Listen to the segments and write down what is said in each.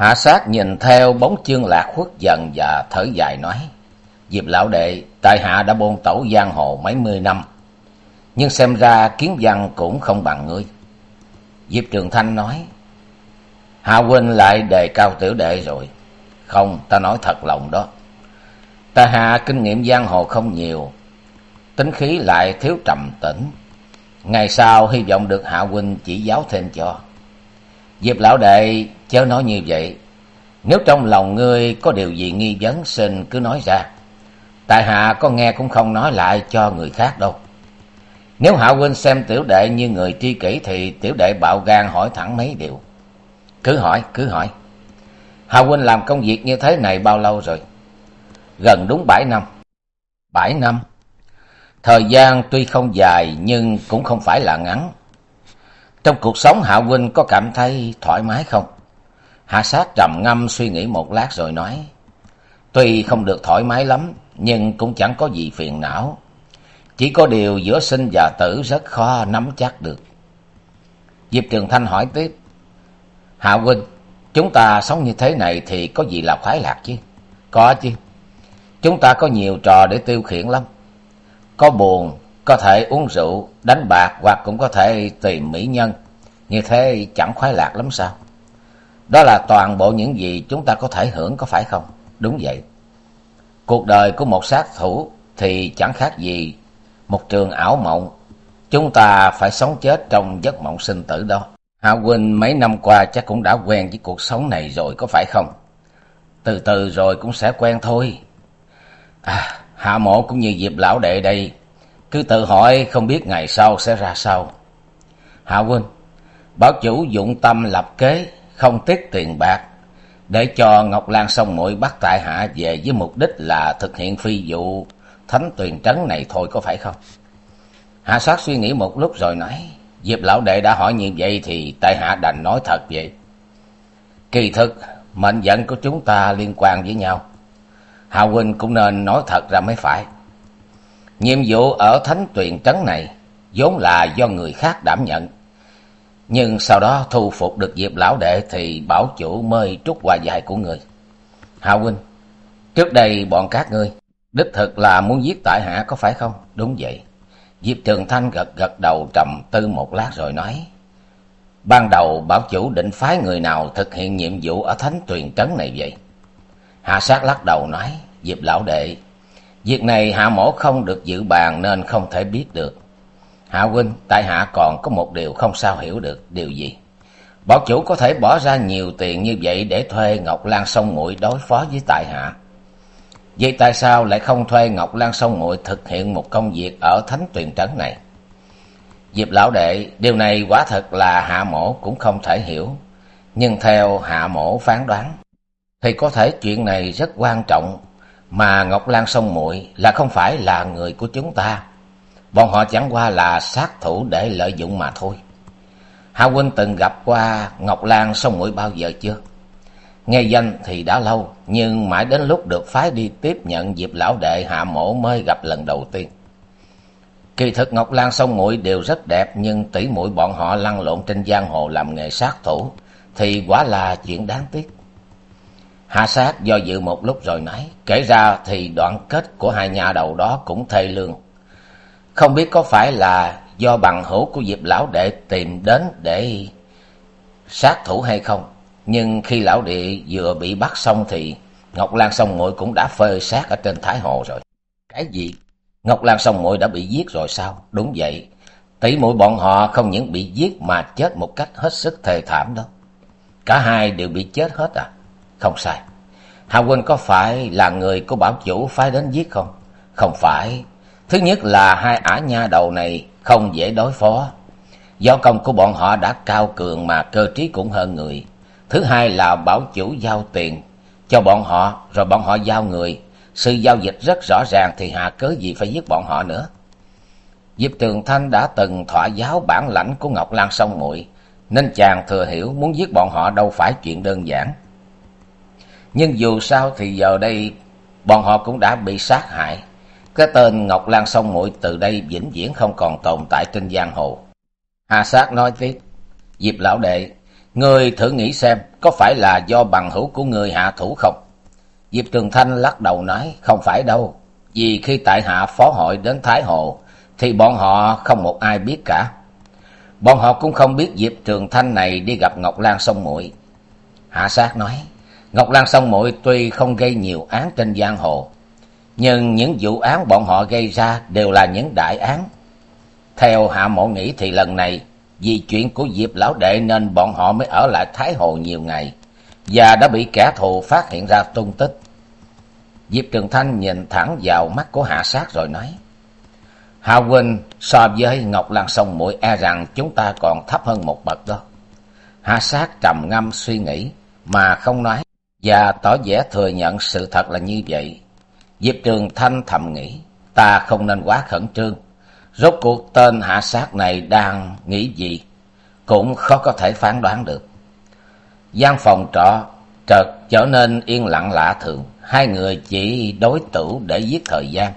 Hạ sát nhìn theo bóng chương lạc khuất dần và thở dài nói. Diệp lão đệ, tại hạ đã bôn tẩu giang hồ mấy mươi năm. Nhưng xem ra kiến văn cũng không bằng ngươi. Diệp Trường Thanh nói. Hạ huynh lại đề cao tiểu đệ rồi. Không, ta nói thật lòng đó. Ta hạ kinh nghiệm giang hồ không nhiều. Tính khí lại thiếu trầm tĩnh. Ngày sau hy vọng được Hạ huynh chỉ giáo thêm cho. Diệp lão đệ chớ nói như vậy. Nếu trong lòng ngươi có điều gì nghi vấn xin cứ nói ra. Tại hạ có nghe cũng không nói lại cho người khác đâu. Nếu Hạ huynh xem tiểu đệ như người tri kỷ thì tiểu đệ bạo gan hỏi thẳng mấy điều. Cứ hỏi, cứ hỏi. Hạ huynh làm công việc như thế này bao lâu rồi? Gần đúng bảy năm. Bảy năm? Thời gian tuy không dài nhưng cũng không phải là ngắn. Trong cuộc sống Hạ huynh có cảm thấy thoải mái không? Hạ sát trầm ngâm suy nghĩ một lát rồi nói. Tuy không được thoải mái lắm, nhưng cũng chẳng có gì phiền não. Chỉ có điều giữa sinh và tử rất khó nắm chắc được. Diệp Trường Thanh hỏi tiếp. Hạ huynh, chúng ta sống như thế này thì có gì là khoái lạc chứ? Có chứ. Chúng ta có nhiều trò để tiêu khiển lắm. Có buồn, có thể uống rượu, đánh bạc hoặc cũng có thể tìm mỹ nhân. Như thế chẳng khoái lạc lắm sao? Đó là toàn bộ những gì chúng ta có thể hưởng có phải không? Đúng vậy. Cuộc đời của một sát thủ thì chẳng khác gì một trường ảo mộng. Chúng ta phải sống chết trong giấc mộng sinh tử đó. Hạ Huynh mấy năm qua chắc cũng đã quen với cuộc sống này rồi có phải không? Từ từ rồi cũng sẽ quen thôi. À, Hạ Mộ cũng như Diệp Lão Đệ đây. Cứ tự hỏi không biết ngày sau sẽ ra sao. Hạ Huynh, bảo chủ dụng tâm lập kế, không tiếc tiền bạc, để cho Ngọc Lan sông muội bắt tại hạ về với mục đích là thực hiện phi vụ thánh tuyền trấn này thôi có phải không? Hạ sát suy nghĩ một lúc rồi nói, Diệp lão đệ đã hỏi như vậy thì tại hạ đành nói thật vậy. Kỳ thực, mệnh vận của chúng ta liên quan với nhau. Hạ huynh cũng nên nói thật ra mới phải. Nhiệm vụ ở thánh tuyền trấn này vốn là do người khác đảm nhận. Nhưng sau đó thu phục được Diệp lão đệ thì bảo chủ mới trút hòa dài của người. hào huynh, trước đây bọn các ngươi, đích thực là muốn giết tại hạ có phải không? Đúng vậy. Diệp Trường Thanh gật gật đầu trầm tư một lát rồi nói. Ban đầu bảo chủ định phái người nào thực hiện nhiệm vụ ở thánh tuyền trấn này vậy? Hạ sát lắc đầu nói, Diệp lão đệ, việc này hạ mổ không được dự bàn nên không thể biết được. Hạ huynh, tại hạ còn có một điều không sao hiểu được, điều gì? Bảo chủ có thể bỏ ra nhiều tiền như vậy để thuê Ngọc Lan Sông Muội đối phó với tại hạ. Vậy tại sao lại không thuê Ngọc Lan Sông Muội thực hiện một công việc ở Thánh Tuyền Trấn này? Diệp lão đệ, điều này quả thật là hạ mổ cũng không thể hiểu. Nhưng theo hạ mổ phán đoán, thì có thể chuyện này rất quan trọng, mà Ngọc Lan Sông Muội là không phải là người của chúng ta. Bọn họ chẳng qua là sát thủ để lợi dụng mà thôi. Hạ huynh từng gặp qua Ngọc Lan sông mũi bao giờ chưa? Nghe danh thì đã lâu, nhưng mãi đến lúc được phái đi tiếp nhận dịp lão đệ hạ mổ mới gặp lần đầu tiên. Kỳ thực Ngọc Lan sông mũi đều rất đẹp, nhưng tỷ mũi bọn họ lăn lộn trên giang hồ làm nghề sát thủ, thì quả là chuyện đáng tiếc. Hạ sát do dự một lúc rồi nói, kể ra thì đoạn kết của hai nhà đầu đó cũng thê lương. Không biết có phải là do bằng hữu của Diệp Lão Đệ tìm đến để sát thủ hay không. Nhưng khi Lão Đệ vừa bị bắt xong thì Ngọc Lan Sông Muội cũng đã phơi xác ở trên Thái Hồ rồi. Cái gì? Ngọc Lan Sông Muội đã bị giết rồi sao? Đúng vậy. Tỷ muội bọn họ không những bị giết mà chết một cách hết sức thê thảm đó. Cả hai đều bị chết hết à? Không sai. Hạ Huynh có phải là người của bảo chủ phái đến giết không? Không phải. Thứ nhất là hai ả nha đầu này không dễ đối phó. Do công của bọn họ đã cao cường mà cơ trí cũng hơn người. Thứ hai là bảo chủ giao tiền cho bọn họ, rồi bọn họ giao người. Sự giao dịch rất rõ ràng thì hạ cớ gì phải giết bọn họ nữa. Diệp Trường Thanh đã từng thỏa giáo bản lãnh của Ngọc Lan Sông Muội nên chàng thừa hiểu muốn giết bọn họ đâu phải chuyện đơn giản. Nhưng dù sao thì giờ đây bọn họ cũng đã bị sát hại. Cái tên Ngọc Lan Sông Muội từ đây vĩnh viễn không còn tồn tại trên giang hồ. Hà Sát nói tiếp, Diệp Lão Đệ, ngươi thử nghĩ xem có phải là do bằng hữu của người hạ thủ không? Diệp Trường Thanh lắc đầu nói, không phải đâu. Vì khi tại hạ phó hội đến Thái Hồ, thì bọn họ không một ai biết cả. Bọn họ cũng không biết Diệp Trường Thanh này đi gặp Ngọc Lan Sông Muội. Hạ sát nói, Ngọc Lan Sông Muội tuy không gây nhiều án trên giang hồ, nhưng những vụ án bọn họ gây ra đều là những đại án. Theo Hạ Mộ nghĩ thì lần này, vì chuyện của Diệp Lão Đệ nên bọn họ mới ở lại Thái Hồ nhiều ngày, và đã bị kẻ thù phát hiện ra tung tích. Diệp Trường Thanh nhìn thẳng vào mắt của Hạ Sát rồi nói, Hạ huynh so với Ngọc Lan Sông Muội e rằng chúng ta còn thấp hơn một bậc đó. Hạ sát trầm ngâm suy nghĩ mà không nói và tỏ vẻ thừa nhận sự thật là như vậy. Diệp Trường Thanh thầm nghĩ ta không nên quá khẩn trương. Rốt cuộc tên hạ sát này đang nghĩ gì cũng khó có thể phán đoán được. gian phòng trọ chợt trở nên yên lặng lạ thường. Hai người chỉ đối tử để giết thời gian.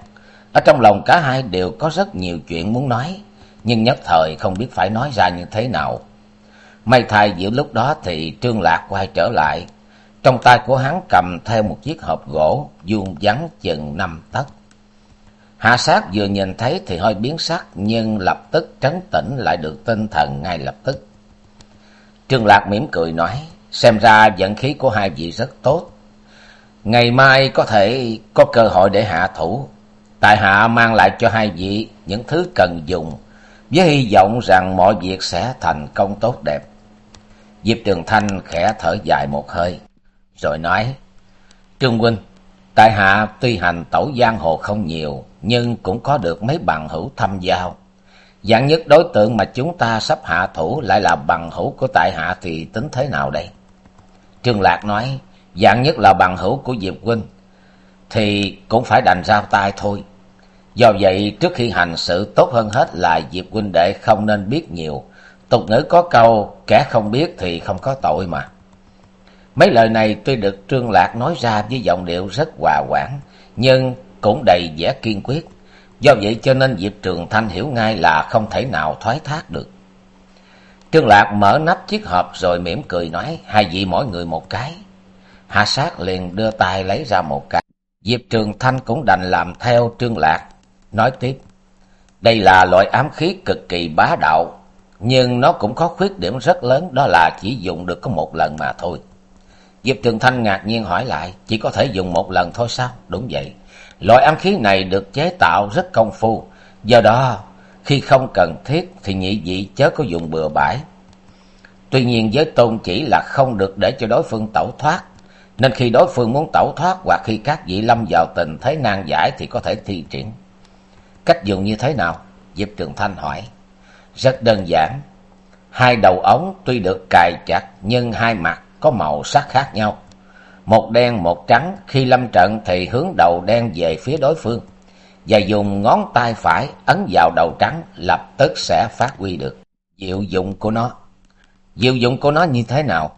Ở trong lòng cả hai đều có rất nhiều chuyện muốn nói, nhưng nhất thời không biết phải nói ra như thế nào. May thay giữa lúc đó thì Trương Lạc quay trở lại. Trong tay của hắn cầm theo một chiếc hộp gỗ, vuông vắn chừng năm tấc. Hạ sát vừa nhìn thấy thì hơi biến sắc, nhưng lập tức trấn tĩnh lại được tinh thần ngay lập tức. Trương Lạc mỉm cười nói, xem ra vận khí của hai vị rất tốt. Ngày mai có thể có cơ hội để hạ thủ, tại hạ mang lại cho hai vị những thứ cần dùng với hy vọng rằng mọi việc sẽ thành công tốt đẹp diệp trường thanh khẽ thở dài một hơi rồi nói trương huynh, tại hạ tuy hành tẩu giang hồ không nhiều, nhưng cũng có được mấy bằng hữu thâm giao dạng nhất đối tượng mà chúng ta sắp hạ thủ lại là bằng hữu của tại hạ thì tính thế nào đây trương lạc nói, dạng nhất là bằng hữu của diệp huynh, thì cũng phải đành giao tay thôi Do vậy, trước khi hành sự, tốt hơn hết là Diệp huynh đệ không nên biết nhiều. Tục ngữ có câu, kẻ không biết thì không có tội mà. Mấy lời này tuy được Trương Lạc nói ra với giọng điệu rất hòa quản, nhưng cũng đầy vẻ kiên quyết. Do vậy cho nên Diệp Trường Thanh hiểu ngay là không thể nào thoái thác được. Trương Lạc mở nắp chiếc hộp rồi mỉm cười nói, hai vị mỗi người một cái. Hạ sát liền đưa tay lấy ra một cái. Diệp Trường Thanh cũng đành làm theo Trương Lạc, nói tiếp. Đây là loại ám khí cực kỳ bá đạo, nhưng nó cũng có khuyết điểm rất lớn đó là chỉ dùng được có một lần mà thôi. Diệp Trường Thanh ngạc nhiên hỏi lại, chỉ có thể dùng một lần thôi sao? Đúng vậy. Loại ám khí này được chế tạo rất công phu, do đó khi không cần thiết thì nhị vị chớ có dùng bừa bãi. Tuy nhiên với tôn chỉ là không được để cho đối phương tẩu thoát, nên khi đối phương muốn tẩu thoát hoặc khi các vị lâm vào tình thế nan giải thì có thể thi triển. Cách dùng như thế nào? Diệp Trường Thanh hỏi. Rất đơn giản. Hai đầu ống tuy được cài chặt nhưng hai mặt có màu sắc khác nhau. Một đen một trắng khi lâm trận thì hướng đầu đen về phía đối phương. Và dùng ngón tay phải ấn vào đầu trắng lập tức sẽ phát huy được diệu dụng của nó. Diệu dụng của nó như thế nào?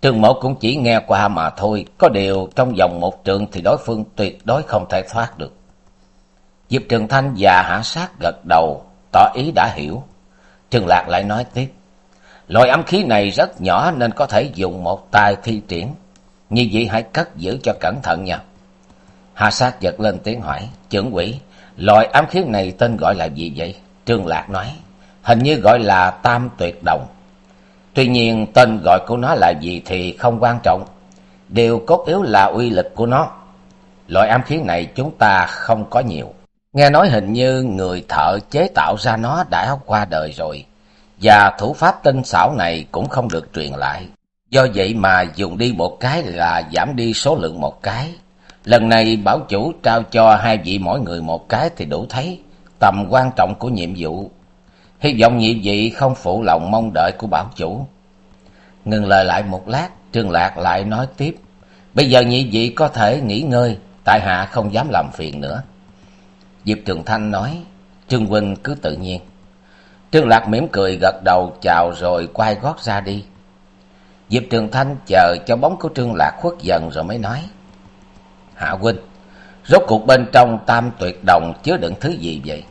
Trương mẫu cũng chỉ nghe qua mà thôi, có điều trong vòng một trường thì đối phương tuyệt đối không thể thoát được. Diệp Trường Thanh và Hạ Sát gật đầu, tỏ ý đã hiểu. Trương Lạc lại nói tiếp. Loại ám khí này rất nhỏ nên có thể dùng một tay thi triển. Như vậy hãy cất giữ cho cẩn thận nha. hà Sát giật lên tiếng hỏi. Trưởng quỷ, loại ám khí này tên gọi là gì vậy? Trương Lạc nói. Hình như gọi là Tam Tuyệt Đồng. Tuy nhiên tên gọi của nó là gì thì không quan trọng. Điều cốt yếu là uy lực của nó. Loại ám khí này chúng ta không có nhiều. Nghe nói hình như người thợ chế tạo ra nó đã qua đời rồi, và thủ pháp tinh xảo này cũng không được truyền lại. Do vậy mà dùng đi một cái là giảm đi số lượng một cái. Lần này bảo chủ trao cho hai vị mỗi người một cái thì đủ thấy tầm quan trọng của nhiệm vụ. Hy vọng nhị vị không phụ lòng mong đợi của bảo chủ. Ngừng lời lại một lát, trương lạc lại nói tiếp. Bây giờ nhị vị có thể nghỉ ngơi, tại hạ không dám làm phiền nữa. Diệp trường thanh nói, trương huynh cứ tự nhiên trương lạc mỉm cười gật đầu, chào rồi quay gót ra đi. Diệp trường thanh chờ cho bóng của trương lạc khuất dần rồi mới nói, hạ huynh, rốt cuộc bên trong tam tuyệt đồng chứa đựng thứ gì vậy?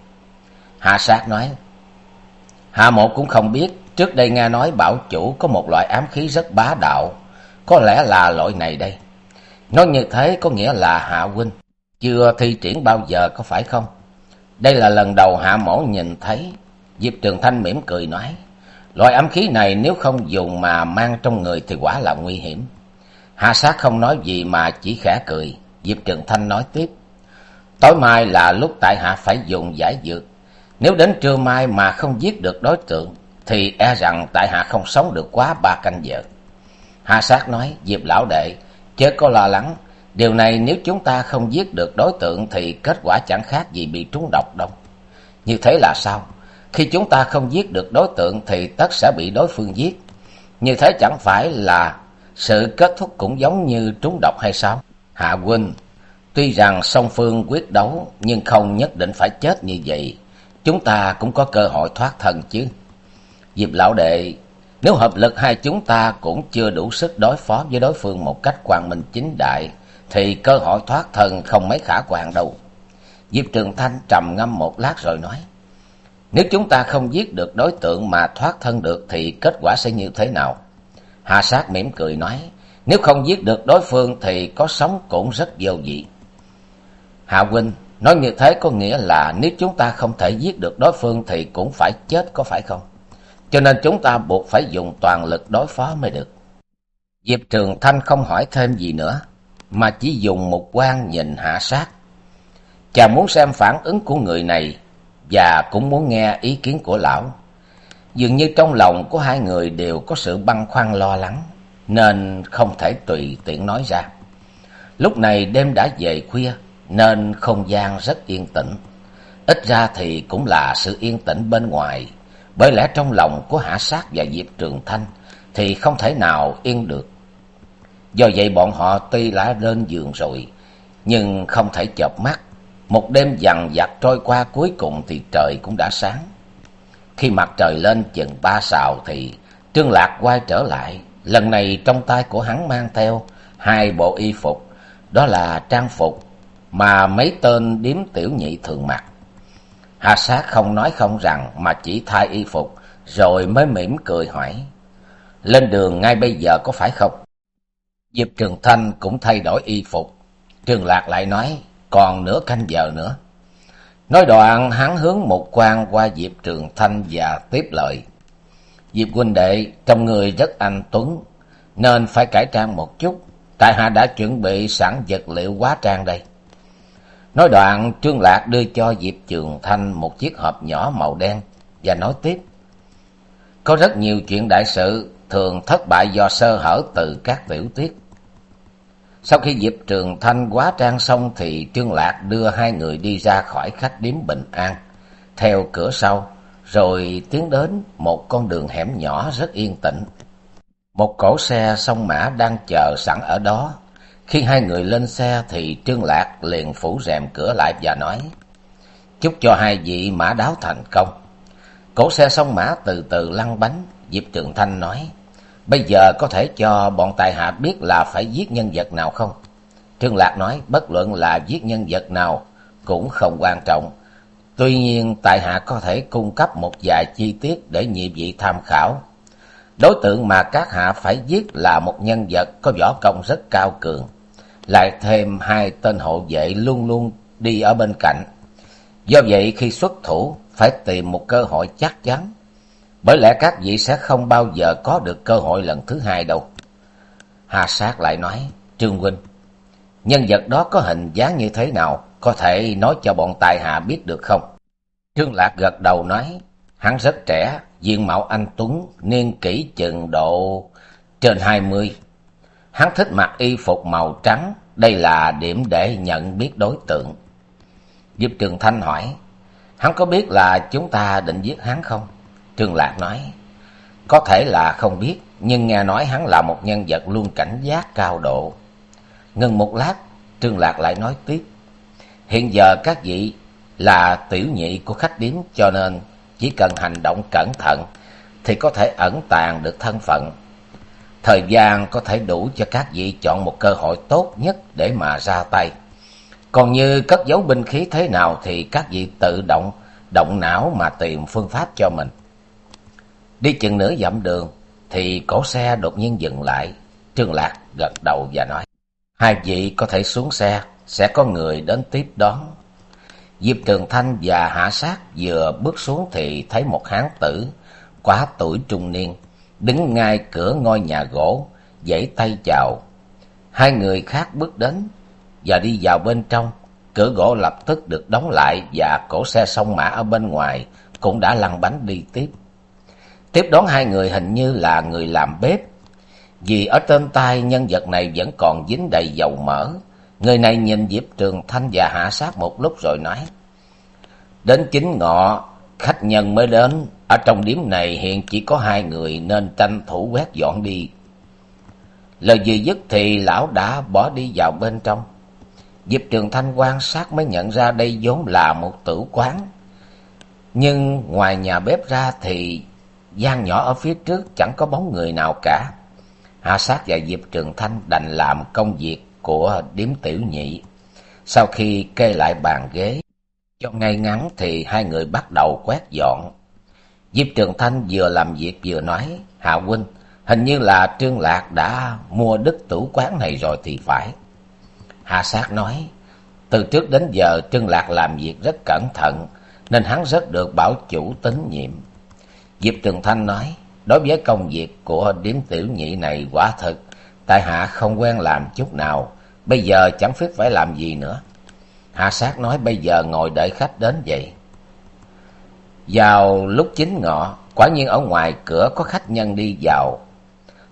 Hạ sát nói, hạ một cũng không biết, trước đây nghe nói bảo chủ có một loại ám khí rất bá đạo, có lẽ là loại này đây. Nói như thế có nghĩa là hạ huynh chưa thi triển bao giờ có phải không? Đây là lần đầu hạ mổ nhìn thấy diệp trường thanh mỉm cười nói, loại ám khí này nếu không dùng mà mang trong người thì quả là nguy hiểm. Hạ sát không nói gì mà chỉ khẽ cười. Diệp trường thanh nói tiếp, tối mai là lúc tại hạ phải dùng giải dược. Nếu đến trưa mai mà không giết được đối tượng, thì e rằng tại hạ không sống được quá ba canh giờ. Hạ sát nói, diệp lão đệ, chớ có lo lắng. Điều này nếu chúng ta không giết được đối tượng thì kết quả chẳng khác gì bị trúng độc đâu. Như thế là sao? Khi chúng ta không giết được đối tượng thì tất sẽ bị đối phương giết. Như thế chẳng phải là sự kết thúc cũng giống như trúng độc hay sao? Hạ huynh, tuy rằng song phương quyết đấu nhưng không nhất định phải chết như vậy. Chúng ta cũng có cơ hội thoát thân chứ. Diệp lão đệ, nếu hợp lực hai chúng ta cũng chưa đủ sức đối phó với đối phương một cách quang minh chính đại, thì cơ hội thoát thân không mấy khả quan đâu. Diệp trường thanh trầm ngâm một lát rồi nói nếu chúng ta không giết được đối tượng mà thoát thân được thì kết quả sẽ như thế nào? Hà sát mỉm cười nói, nếu không giết được đối phương thì có sống cũng rất vô vị. Hạ huynh nói như thế có nghĩa là nếu chúng ta không thể giết được đối phương thì cũng phải chết, có phải không? Cho nên chúng ta buộc phải dùng toàn lực đối phó mới được. Diệp trường thanh không hỏi thêm gì nữa, mà chỉ dùng một quan nhìn hạ sát. Chàng muốn xem phản ứng của người này và cũng muốn nghe ý kiến của lão. Dường như trong lòng của hai người đều có sự băn khoăn lo lắng, nên không thể tùy tiện nói ra. Lúc này đêm đã về khuya, nên không gian rất yên tĩnh. Ít ra thì cũng là sự yên tĩnh bên ngoài, bởi lẽ trong lòng của hạ sát và diệp trường thanh thì không thể nào yên được. Do vậy bọn họ tuy đã lên giường rồi, nhưng không thể chợp mắt một đêm dằn vặt trôi qua, cuối cùng thì trời cũng đã sáng. Khi mặt trời lên chừng ba sào thì trương lạc quay trở lại. Lần này trong tay của hắn mang theo hai bộ y phục, đó là trang phục mà mấy tên điếm tiểu nhị thường mặc. Hà sát không nói không rằng mà chỉ thay y phục rồi mới mỉm cười hỏi, lên đường ngay bây giờ có phải không? Diệp trường thanh cũng thay đổi y phục. Trường lạc lại nói còn nửa canh giờ nữa. Nói đoạn, hắn hướng một quan qua diệp trường thanh và tiếp lời diệp huynh đệ, trong người rất anh tuấn, nên phải cải trang một chút. Tại hạ đã chuẩn bị sẵn vật liệu quá trang đây. Nói đoạn, trương lạc đưa cho diệp trường thanh một chiếc hộp nhỏ màu đen và nói tiếp. Có rất nhiều chuyện đại sự, thường thất bại do sơ hở từ các tiểu tiết sau khi diệp trường thanh quá trang xong thì trương lạc đưa hai người đi ra khỏi khách điếm bình an, theo cửa sau, rồi tiến đến một con đường hẻm nhỏ rất yên tĩnh. Một cỗ xe sông mã đang chờ sẵn ở đó. Khi hai người lên xe thì trương lạc liền phủ rèm cửa lại và nói, chúc cho hai vị mã đáo thành công. Cỗ xe sông mã từ từ lăn bánh, diệp trường thanh nói bây giờ có thể cho bọn tài hạ biết là phải giết nhân vật nào không? Trương lạc nói, bất luận là giết nhân vật nào cũng không quan trọng. Tuy nhiên tại hạ có thể cung cấp một vài chi tiết để nhị vị tham khảo. Đối tượng mà các hạ phải giết là một nhân vật có võ công rất cao cường. Lại thêm hai tên hộ vệ luôn luôn đi ở bên cạnh. Do vậy, khi xuất thủ, phải tìm một cơ hội chắc chắn bởi lẽ các vị sẽ không bao giờ có được cơ hội lần thứ hai đâu. Hà sát lại nói, trương huynh, nhân vật đó có hình dáng như thế nào? Có thể nói cho bọn tài hạ biết được không? Trương lạc gật đầu nói, hắn rất trẻ, diện mạo anh tuấn, niên kỷ chừng độ trên hai mươi. Hắn thích mặc y phục màu trắng, đây là điểm để nhận biết đối tượng. Diệp trường thanh hỏi, hắn có biết là chúng ta định giết hắn không? Trương Lạc nói, có thể là không biết, nhưng nghe nói hắn là một nhân vật luôn cảnh giác cao độ. Ngừng một lát, Trương Lạc lại nói tiếp, hiện giờ các vị là tiểu nhị của khách điếm cho nên chỉ cần hành động cẩn thận thì có thể ẩn tàng được thân phận. Thời gian có thể đủ cho các vị chọn một cơ hội tốt nhất để mà ra tay. Còn như cất giấu binh khí thế nào thì các vị tự động, động não mà tìm phương pháp cho mình. Đi chừng nửa dặm đường thì cổ xe đột nhiên dừng lại. Trương Lạc gật đầu và nói, hai vị có thể xuống xe, sẽ có người đến tiếp đón. Diệp Trường Thanh và Hạ Sát vừa bước xuống thì thấy một hán tử quá tuổi trung niên, đứng ngay cửa ngôi nhà gỗ, dãy tay chào. Hai người khác bước đến và đi vào bên trong, cửa gỗ lập tức được đóng lại và cổ xe sông mã ở bên ngoài cũng đã lăn bánh đi tiếp. Tiếp đón hai người hình như là người làm bếp, vì ở trên tay nhân vật này vẫn còn dính đầy dầu mỡ. Người này nhìn Diệp Trường Thanh và hạ sát một lúc rồi nói. Đến chính ngọ, khách nhân mới đến. Ở trong điếm này hiện chỉ có hai người nên tranh thủ quét dọn đi. Lời vừa dứt thì lão đã bỏ đi vào bên trong. Diệp Trường Thanh quan sát mới nhận ra đây vốn là một tử quán. Nhưng ngoài nhà bếp ra thì gian nhỏ ở phía trước chẳng có bóng người nào cả. Hạ sát và Diệp Trường Thanh đành làm công việc của điếm tiểu nhị. Sau khi kê lại bàn ghế, cho ngay ngắn thì hai người bắt đầu quét dọn. Diệp Trường Thanh vừa làm việc vừa nói, Hạ huynh, hình như là Trương Lạc đã mua đức tử quán này rồi thì phải. Hạ sát nói, từ trước đến giờ Trương Lạc làm việc rất cẩn thận, nên hắn rất được bảo chủ tín nhiệm. Diệp Trường Thanh nói, đối với công việc của điếm tiểu nhị này quả thực, tại hạ không quen làm chút nào, bây giờ chẳng biết phải làm gì nữa. Hạ sát nói bây giờ ngồi đợi khách đến vậy. Vào lúc chín ngọ, quả nhiên ở ngoài cửa có khách nhân đi vào.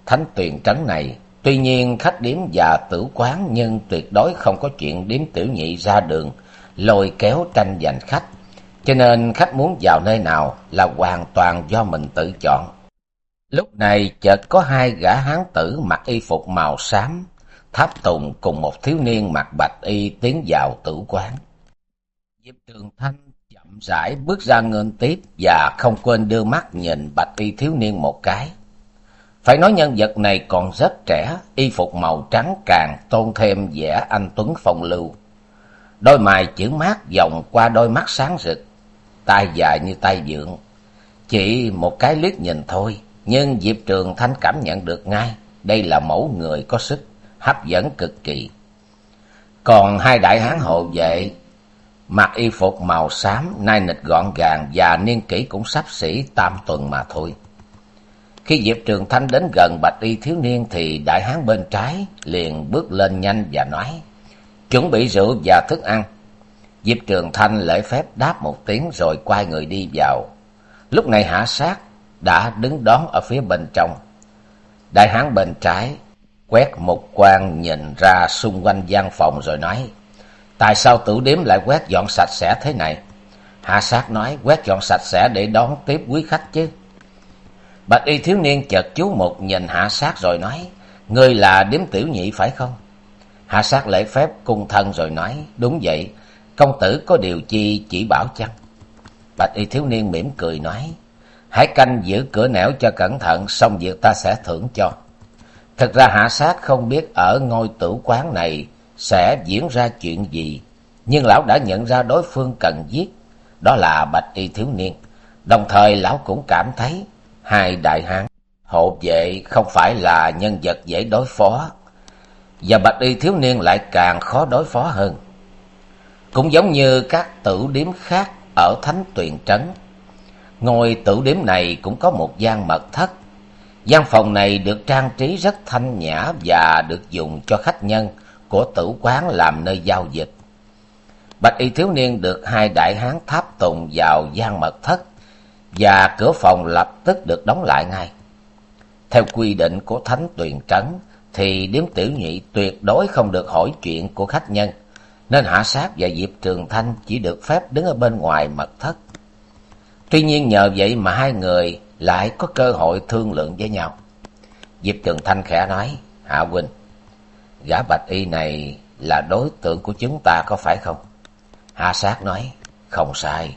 Thánh tuyền trấn này, tuy nhiên khách điếm và tử quán nhưng tuyệt đối không có chuyện điếm tiểu nhị ra đường, lôi kéo tranh giành khách. Cho nên khách muốn vào nơi nào là hoàn toàn do mình tự chọn. Lúc này chợt có hai gã hán tử mặc y phục màu xám, tháp tùng cùng một thiếu niên mặc bạch y tiến vào tử quán. Diệp Trường Thanh chậm rãi bước ra ngân tiếp và không quên đưa mắt nhìn bạch y thiếu niên một cái. Phải nói nhân vật này còn rất trẻ, y phục màu trắng càng tôn thêm vẻ anh tuấn phong lưu. Đôi mày chữ mát vòng qua đôi mắt sáng rực, tay dài như tay dượng. Chỉ một cái liếc nhìn thôi, nhưng Diệp Trường Thanh cảm nhận được ngay, đây là mẫu người có sức, hấp dẫn cực kỳ. Còn hai đại hán hộ vệ, mặc y phục màu xám, nai nịch gọn gàng và niên kỷ cũng sắp xỉ tam tuần mà thôi. Khi Diệp Trường Thanh đến gần bạch y thiếu niên thì đại hán bên trái liền bước lên nhanh và nói, chuẩn bị rượu và thức ăn. Diệp Trường Thanh lễ phép đáp một tiếng rồi quay người đi vào. Lúc này hạ sát đã đứng đón ở phía bên trong. Đại hán bên trái quét một quan nhìn ra xung quanh gian phòng rồi nói, tại sao tử điếm lại quét dọn sạch sẽ thế này? Hạ sát nói, quét dọn sạch sẽ để đón tiếp quý khách chứ. Bạch y thiếu niên chợt chú một nhìn hạ sát rồi nói, ngươi là điếm tiểu nhị phải không? Hạ sát lễ phép cung thân rồi nói, đúng vậy, công tử có điều chi chỉ bảo chăng? Bạch y thiếu niên mỉm cười nói, hãy canh giữ cửa nẻo cho cẩn thận, xong việc ta sẽ thưởng cho. Thật ra hạ sát không biết ở ngôi tử quán này sẽ diễn ra chuyện gì, nhưng lão đã nhận ra đối phương cần giết, đó là bạch y thiếu niên. Đồng thời lão cũng cảm thấy hai đại hán hộ vệ không phải là nhân vật dễ đối phó, và bạch y thiếu niên lại càng khó đối phó hơn. Cũng giống như các tử điếm khác ở Thánh Tuyền Trấn, ngôi tử điếm này cũng có một gian mật thất gian phòng này được trang trí rất thanh nhã và được dùng cho khách nhân của tử quán làm nơi giao dịch. Bạch y thiếu niên được hai đại hán tháp tùng vào gian mật thất và cửa phòng lập tức được đóng lại ngay. Theo quy định của Thánh Tuyền Trấn thì điếm tiểu nhị tuyệt đối không được hỏi chuyện của khách nhân, nên Hạ Sát và Diệp Trường Thanh chỉ được phép đứng ở bên ngoài mật thất. Tuy nhiên nhờ vậy mà hai người lại có cơ hội thương lượng với nhau. Diệp Trường Thanh khẽ nói, Hạ huynh, gã bạch y này là đối tượng của chúng ta có phải không? Hạ sát nói, không sai.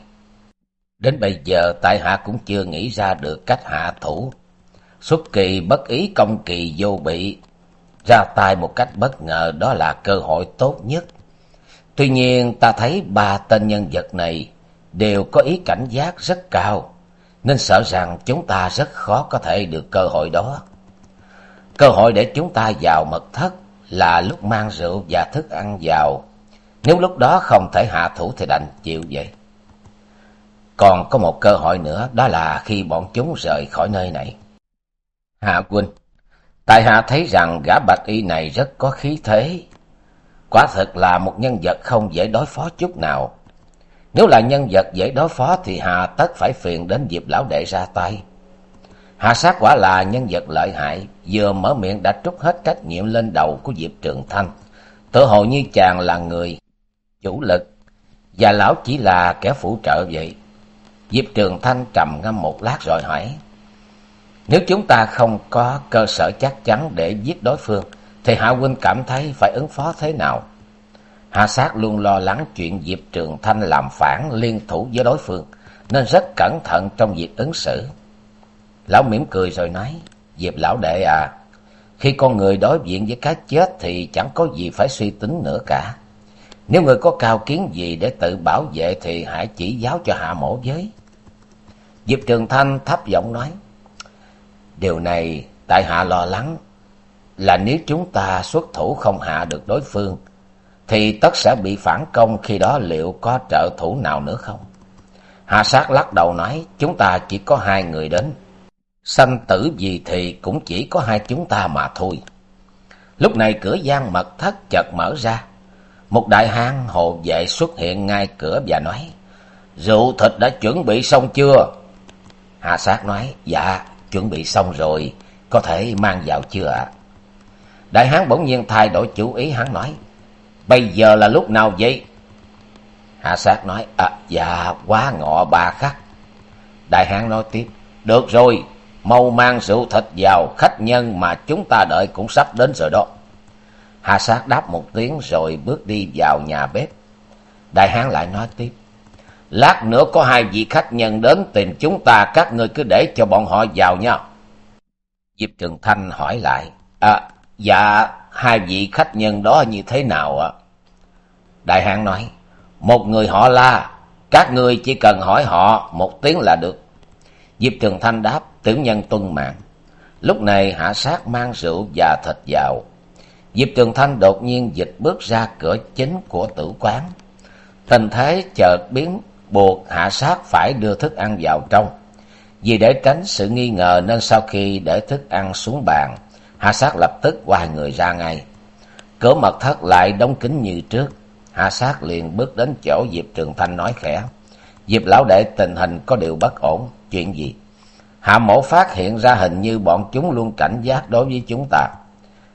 Đến bây giờ tại hạ cũng chưa nghĩ ra được cách hạ thủ. Xuất kỳ bất ý công kỳ vô bị, ra tay một cách bất ngờ đó là cơ hội tốt nhất. Tuy nhiên ta thấy ba tên nhân vật này đều có ý cảnh giác rất cao, nên sợ rằng chúng ta rất khó có thể được cơ hội đó. Cơ hội để chúng ta vào mật thất là lúc mang rượu và thức ăn vào. Nếu lúc đó không thể hạ thủ thì đành chịu vậy. Còn có một cơ hội nữa, đó là khi bọn chúng rời khỏi nơi này. Hạ huynh tại hạ thấy rằng gã bạch y này rất có khí thế. Quả thật là một nhân vật không dễ đối phó chút nào. Nếu là nhân vật dễ đối phó thì Hà tất phải phiền đến dịp lão đệ ra tay. hà sát quả là nhân vật lợi hại, vừa mở miệng đã trút hết trách nhiệm lên đầu của Diệp Trường Thanh. Tự hồ như chàng là người chủ lực, và lão chỉ là kẻ phụ trợ vậy. Diệp Trường Thanh trầm ngâm một lát rồi hỏi. Nếu chúng ta không có cơ sở chắc chắn để giết đối phương, thì Hạ Huynh cảm thấy phải ứng phó thế nào? Hạ sát luôn lo lắng chuyện Diệp Trường Thanh làm phản liên thủ với đối phương, nên rất cẩn thận trong việc ứng xử. Lão mỉm cười rồi nói, Diệp lão đệ à, khi con người đối diện với cái chết thì chẳng có gì phải suy tính nữa cả. Nếu người có cao kiến gì để tự bảo vệ thì hãy chỉ giáo cho hạ mổ với. Diệp Trường Thanh thấp giọng nói, Điều này tại hạ lo lắng là nếu chúng ta xuất thủ không hạ được đối phương, thì tất sẽ bị phản công khi đó liệu có trợ thủ nào nữa không? Hạ sát lắc đầu nói, chúng ta chỉ có hai người đến. Sanh tử gì thì cũng chỉ có hai chúng ta mà thôi. Lúc này cửa gian mật thất chợt mở ra. Một đại hang hộ vệ xuất hiện ngay cửa và nói, Rượu thịt đã chuẩn bị xong chưa? Hạ sát nói, dạ, chuẩn bị xong rồi, có thể mang vào chưa ạ? Đại hán bỗng nhiên thay đổi chủ ý hắn nói, Bây giờ là lúc nào vậy? Hạ sát nói, À, dạ, quá ngọ ba khắc. Đại hán nói tiếp, Được rồi, mau mang rượu thịt vào, khách nhân mà chúng ta đợi cũng sắp đến rồi đó. Hạ sát đáp một tiếng rồi bước đi vào nhà bếp. Đại hán lại nói tiếp, Lát nữa có hai vị khách nhân đến tìm chúng ta, các ngươi cứ để cho bọn họ vào nha. Diệp Trường Thanh hỏi lại, À, dạ, hai vị khách nhân đó như thế nào ạ? Đại hán nói, một người họ la, các ngươi chỉ cần hỏi họ một tiếng là được. Diệp Trường Thanh đáp, tiểu nhân tuân mạng. Lúc này hạ sát mang rượu và thịt vào. Diệp Trường Thanh đột nhiên dịch bước ra cửa chính của tử quán. Tình thế chợt biến buộc hạ sát phải đưa thức ăn vào trong. Vì để tránh sự nghi ngờ nên sau khi để thức ăn xuống bàn, Hạ sát lập tức quay người ra ngay. Cửa mật thất lại đóng kín như trước. Hạ sát liền bước đến chỗ Diệp Trường Thanh nói khẽ. Diệp lão đệ tình hình có điều bất ổn. Chuyện gì? Hạ mổ phát hiện ra hình như bọn chúng luôn cảnh giác đối với chúng ta.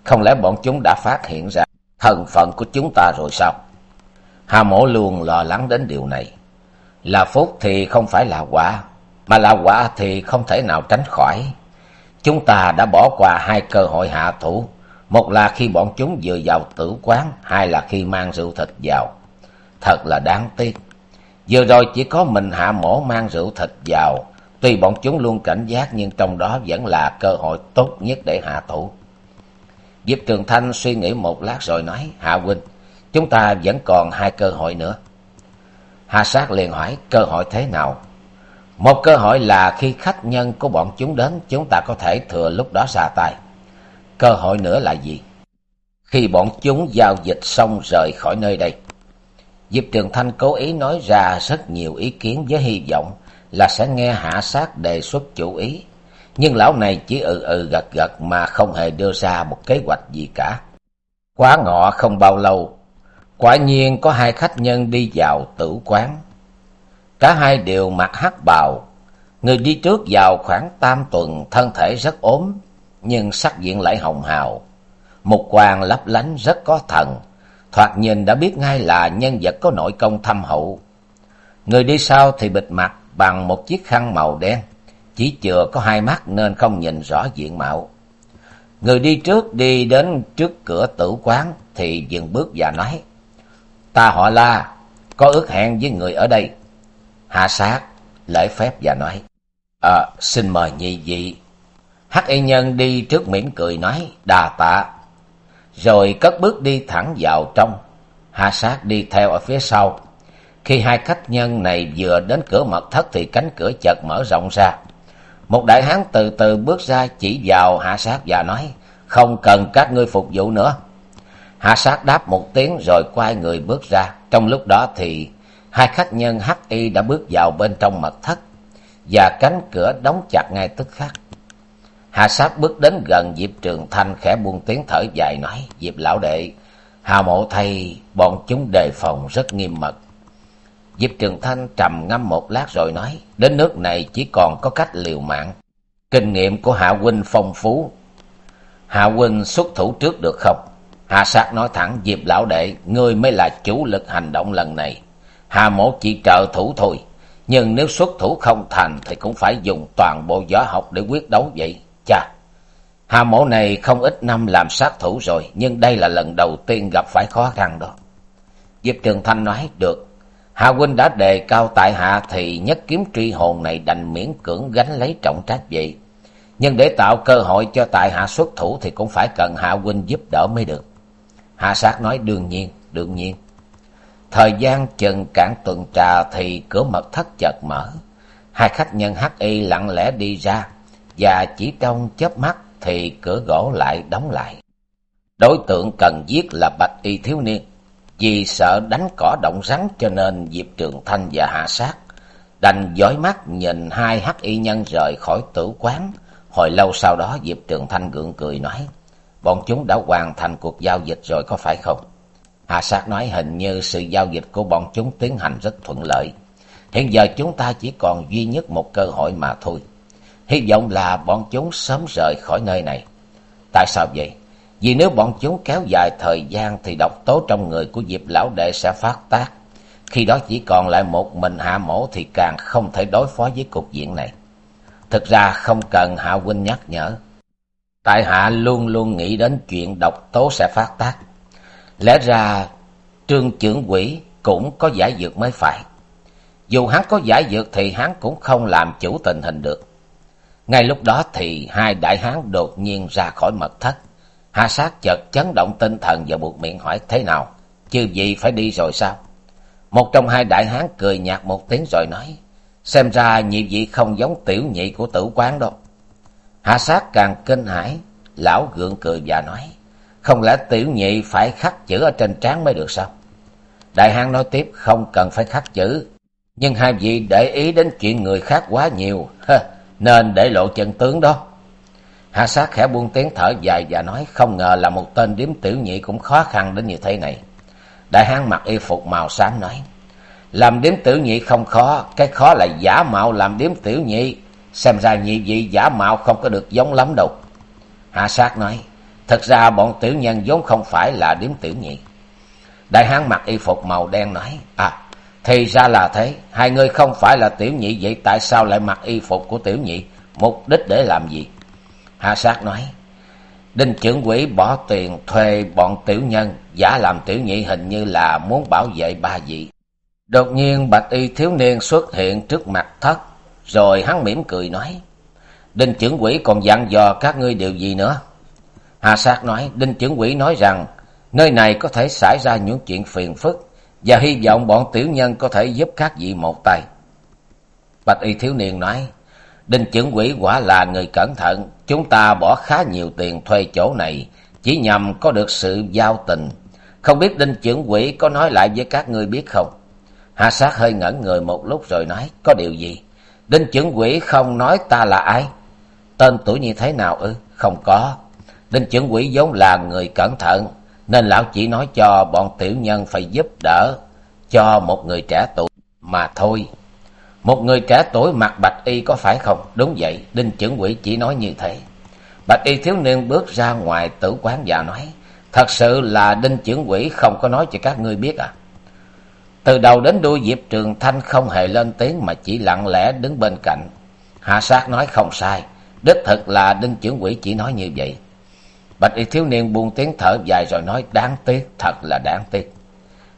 Không lẽ bọn chúng đã phát hiện ra thân phận của chúng ta rồi sao? Hạ mổ luôn lo lắng đến điều này. Là phúc thì không phải là quả, mà là quả thì không thể nào tránh khỏi. Chúng ta đã bỏ qua hai cơ hội hạ thủ. Một là khi bọn chúng vừa vào tử quán, hai là khi mang rượu thịt vào. Thật là đáng tiếc. Vừa rồi chỉ có mình hạ mổ mang rượu thịt vào. Tuy bọn chúng luôn cảnh giác nhưng trong đó vẫn là cơ hội tốt nhất để hạ thủ. Diệp Trường Thanh suy nghĩ một lát rồi nói, Hạ Huynh, chúng ta vẫn còn hai cơ hội nữa. Hạ sát liền hỏi, cơ hội thế nào? Một cơ hội là khi khách nhân của bọn chúng đến, chúng ta có thể thừa lúc đó ra tay. Cơ hội nữa là gì? Khi bọn chúng giao dịch xong rời khỏi nơi đây. Diệp Trường Thanh cố ý nói ra rất nhiều ý kiến với hy vọng là sẽ nghe hạ sát đề xuất chủ ý. Nhưng lão này chỉ ừ ừ gật gật mà không hề đưa ra một kế hoạch gì cả. Quá ngọ không bao lâu, quả nhiên có hai khách nhân đi vào tử quán. Cả hai đều mặc hắc bào. Người đi trước vào khoảng tam tuần thân thể rất ốm, nhưng sắc diện lại hồng hào. Một quan lấp lánh rất có thần, thoạt nhìn đã biết ngay là nhân vật có nội công thâm hậu. Người đi sau thì bịt mặt, bằng một chiếc khăn màu đen, chỉ chừa có hai mắt nên không nhìn rõ diện mạo. Người đi trước đi đến trước cửa tử quán thì dừng bước và nói, Ta họ la, có ước hẹn với người ở đây. Hạ sát, lễ phép và nói, À, xin mời nhị vị. Hắc y nhân đi trước mỉm cười nói, đà tạ. Rồi cất bước đi thẳng vào trong, hạ sát đi theo ở phía sau. Khi hai khách nhân này vừa đến cửa mật thất thì cánh cửa chợt mở rộng ra. Một đại hán từ từ bước ra chỉ vào hạ sát và nói, không cần các ngươi phục vụ nữa. Hạ sát đáp một tiếng rồi quay người bước ra. Trong lúc đó thì hai khách nhân hắc y đã bước vào bên trong mật thất và cánh cửa đóng chặt ngay tức khắc. Hạ sát bước đến gần Diệp Trường Thanh khẽ buông tiếng thở dài nói, Diệp lão đệ, Hà mộ thầy, bọn chúng đề phòng rất nghiêm mật. Diệp Trường Thanh trầm ngâm một lát rồi nói, đến nước này chỉ còn có cách liều mạng. Kinh nghiệm của Hạ Huynh phong phú. Hạ Huynh xuất thủ trước được không? Hạ sát nói thẳng, Diệp lão đệ, ngươi mới là chủ lực hành động lần này. Hà mộ chỉ trợ thủ thôi, nhưng nếu xuất thủ không thành thì cũng phải dùng toàn bộ võ học để quyết đấu vậy. Chà, Hà mộ này không ít năm làm sát thủ rồi, nhưng đây là lần đầu tiên gặp phải khó khăn đó. Diệp Trường Thanh nói, được. Hà huynh đã đề cao tại hạ thì nhất kiếm truy hồn này đành miễn cưỡng gánh lấy trọng trách vậy. Nhưng để tạo cơ hội cho tại hạ xuất thủ thì cũng phải cần Hạ huynh giúp đỡ mới được. Hạ sát nói đương nhiên, đương nhiên. Thời gian chừng cản tuần trà thì cửa mật thất chợt mở. Hai khách nhân hắc y lặng lẽ đi ra và chỉ trong chớp mắt thì cửa gỗ lại đóng lại. Đối tượng cần giết là bạch y thiếu niên. Vì sợ đánh cỏ động rắn cho nên Diệp Trường Thanh và Hạ Sát đành dõi mắt nhìn hai hắc y nhân rời khỏi tử quán. Hồi lâu sau đó Diệp Trường Thanh gượng cười nói, bọn chúng đã hoàn thành cuộc giao dịch rồi có phải không? Hạ Sát nói hình như sự giao dịch của bọn chúng tiến hành rất thuận lợi. Hiện giờ chúng ta chỉ còn duy nhất một cơ hội mà thôi. Hy vọng là bọn chúng sớm rời khỏi nơi này. Tại sao vậy? Vì nếu bọn chúng kéo dài thời gian thì độc tố trong người của Diệp Lão Đệ sẽ phát tác. Khi đó chỉ còn lại một mình Hạ Mổ thì càng không thể đối phó với cục diện này. Thực ra không cần Hạ Huynh nhắc nhở. Tại Hạ luôn luôn nghĩ đến chuyện độc tố sẽ phát tác. Lẽ ra trương trưởng quỷ cũng có giải dược mới phải. Dù hắn có giải dược thì hắn cũng không làm chủ tình hình được. Ngay lúc đó thì hai đại hán đột nhiên ra khỏi mật thất. Hạ sát chợt chấn động tinh thần và buộc miệng hỏi thế nào, chứ gì phải đi rồi sao? Một trong hai đại hán cười nhạt một tiếng rồi nói, xem ra nhị vị không giống tiểu nhị của tử quán đâu. Hạ sát càng kinh hãi, lão gượng cười và nói, không lẽ tiểu nhị phải khắc chữ ở trên trán mới được sao? Đại hán nói tiếp, không cần phải khắc chữ, nhưng hai vị để ý đến chuyện người khác quá nhiều, nên để lộ chân tướng đó. Hạ sát khẽ buông tiếng thở dài và nói không ngờ là một tên điếm tiểu nhị cũng khó khăn đến như thế này. Đại hán mặc y phục màu xám nói làm điếm tiểu nhị không khó, cái khó là giả mạo làm điếm tiểu nhị. Xem ra nhị vị giả mạo không có được giống lắm đâu. Hạ sát nói thật ra bọn tiểu nhân vốn không phải là điếm tiểu nhị. Đại hán mặc y phục màu đen nói à thì ra là thế, hai người không phải là tiểu nhị vậy tại sao lại mặc y phục của tiểu nhị? Mục đích để làm gì? Hạ sát nói, Đinh trưởng quỷ bỏ tiền thuê bọn tiểu nhân, giả làm tiểu nhị hình như là muốn bảo vệ ba vị. Đột nhiên bạch y thiếu niên xuất hiện trước mặt thất, rồi hắn mỉm cười nói, Đinh trưởng quỷ còn dặn dò các ngươi điều gì nữa? Hà sát nói, Đinh Chưởng quỷ nói rằng, nơi này có thể xảy ra những chuyện phiền phức, và hy vọng bọn tiểu nhân có thể giúp các vị một tay. Bạch y thiếu niên nói, Đinh Chưởng quỷ quả là người cẩn thận, chúng ta bỏ khá nhiều tiền thuê chỗ này, chỉ nhằm có được sự giao tình. Không biết Đinh Chưởng quỷ có nói lại với các ngươi biết không? Hạ sát hơi ngẩn người một lúc rồi nói, có điều gì? Đinh Chưởng quỷ không nói ta là ai? Tên tuổi như thế nào ư? Không có. Đinh trưởng quỷ vốn là người cẩn thận, nên lão chỉ nói cho bọn tiểu nhân phải giúp đỡ cho một người trẻ tuổi mà thôi. Một người trẻ tuổi mặc bạch y có phải không? Đúng vậy, Đinh trưởng quỷ chỉ nói như thế. Bạch y thiếu niên bước ra ngoài tử quán và nói, thật sự là Đinh trưởng quỷ không có nói cho các ngươi biết à? Từ đầu đến đuôi Diệp Trường Thanh không hề lên tiếng mà chỉ lặng lẽ đứng bên cạnh. Hạ sát nói không sai, đích thực là đinh trưởng quỷ chỉ nói như vậy. Bạch y thiếu niên buông tiếng thở dài rồi nói đáng tiếc, thật là đáng tiếc.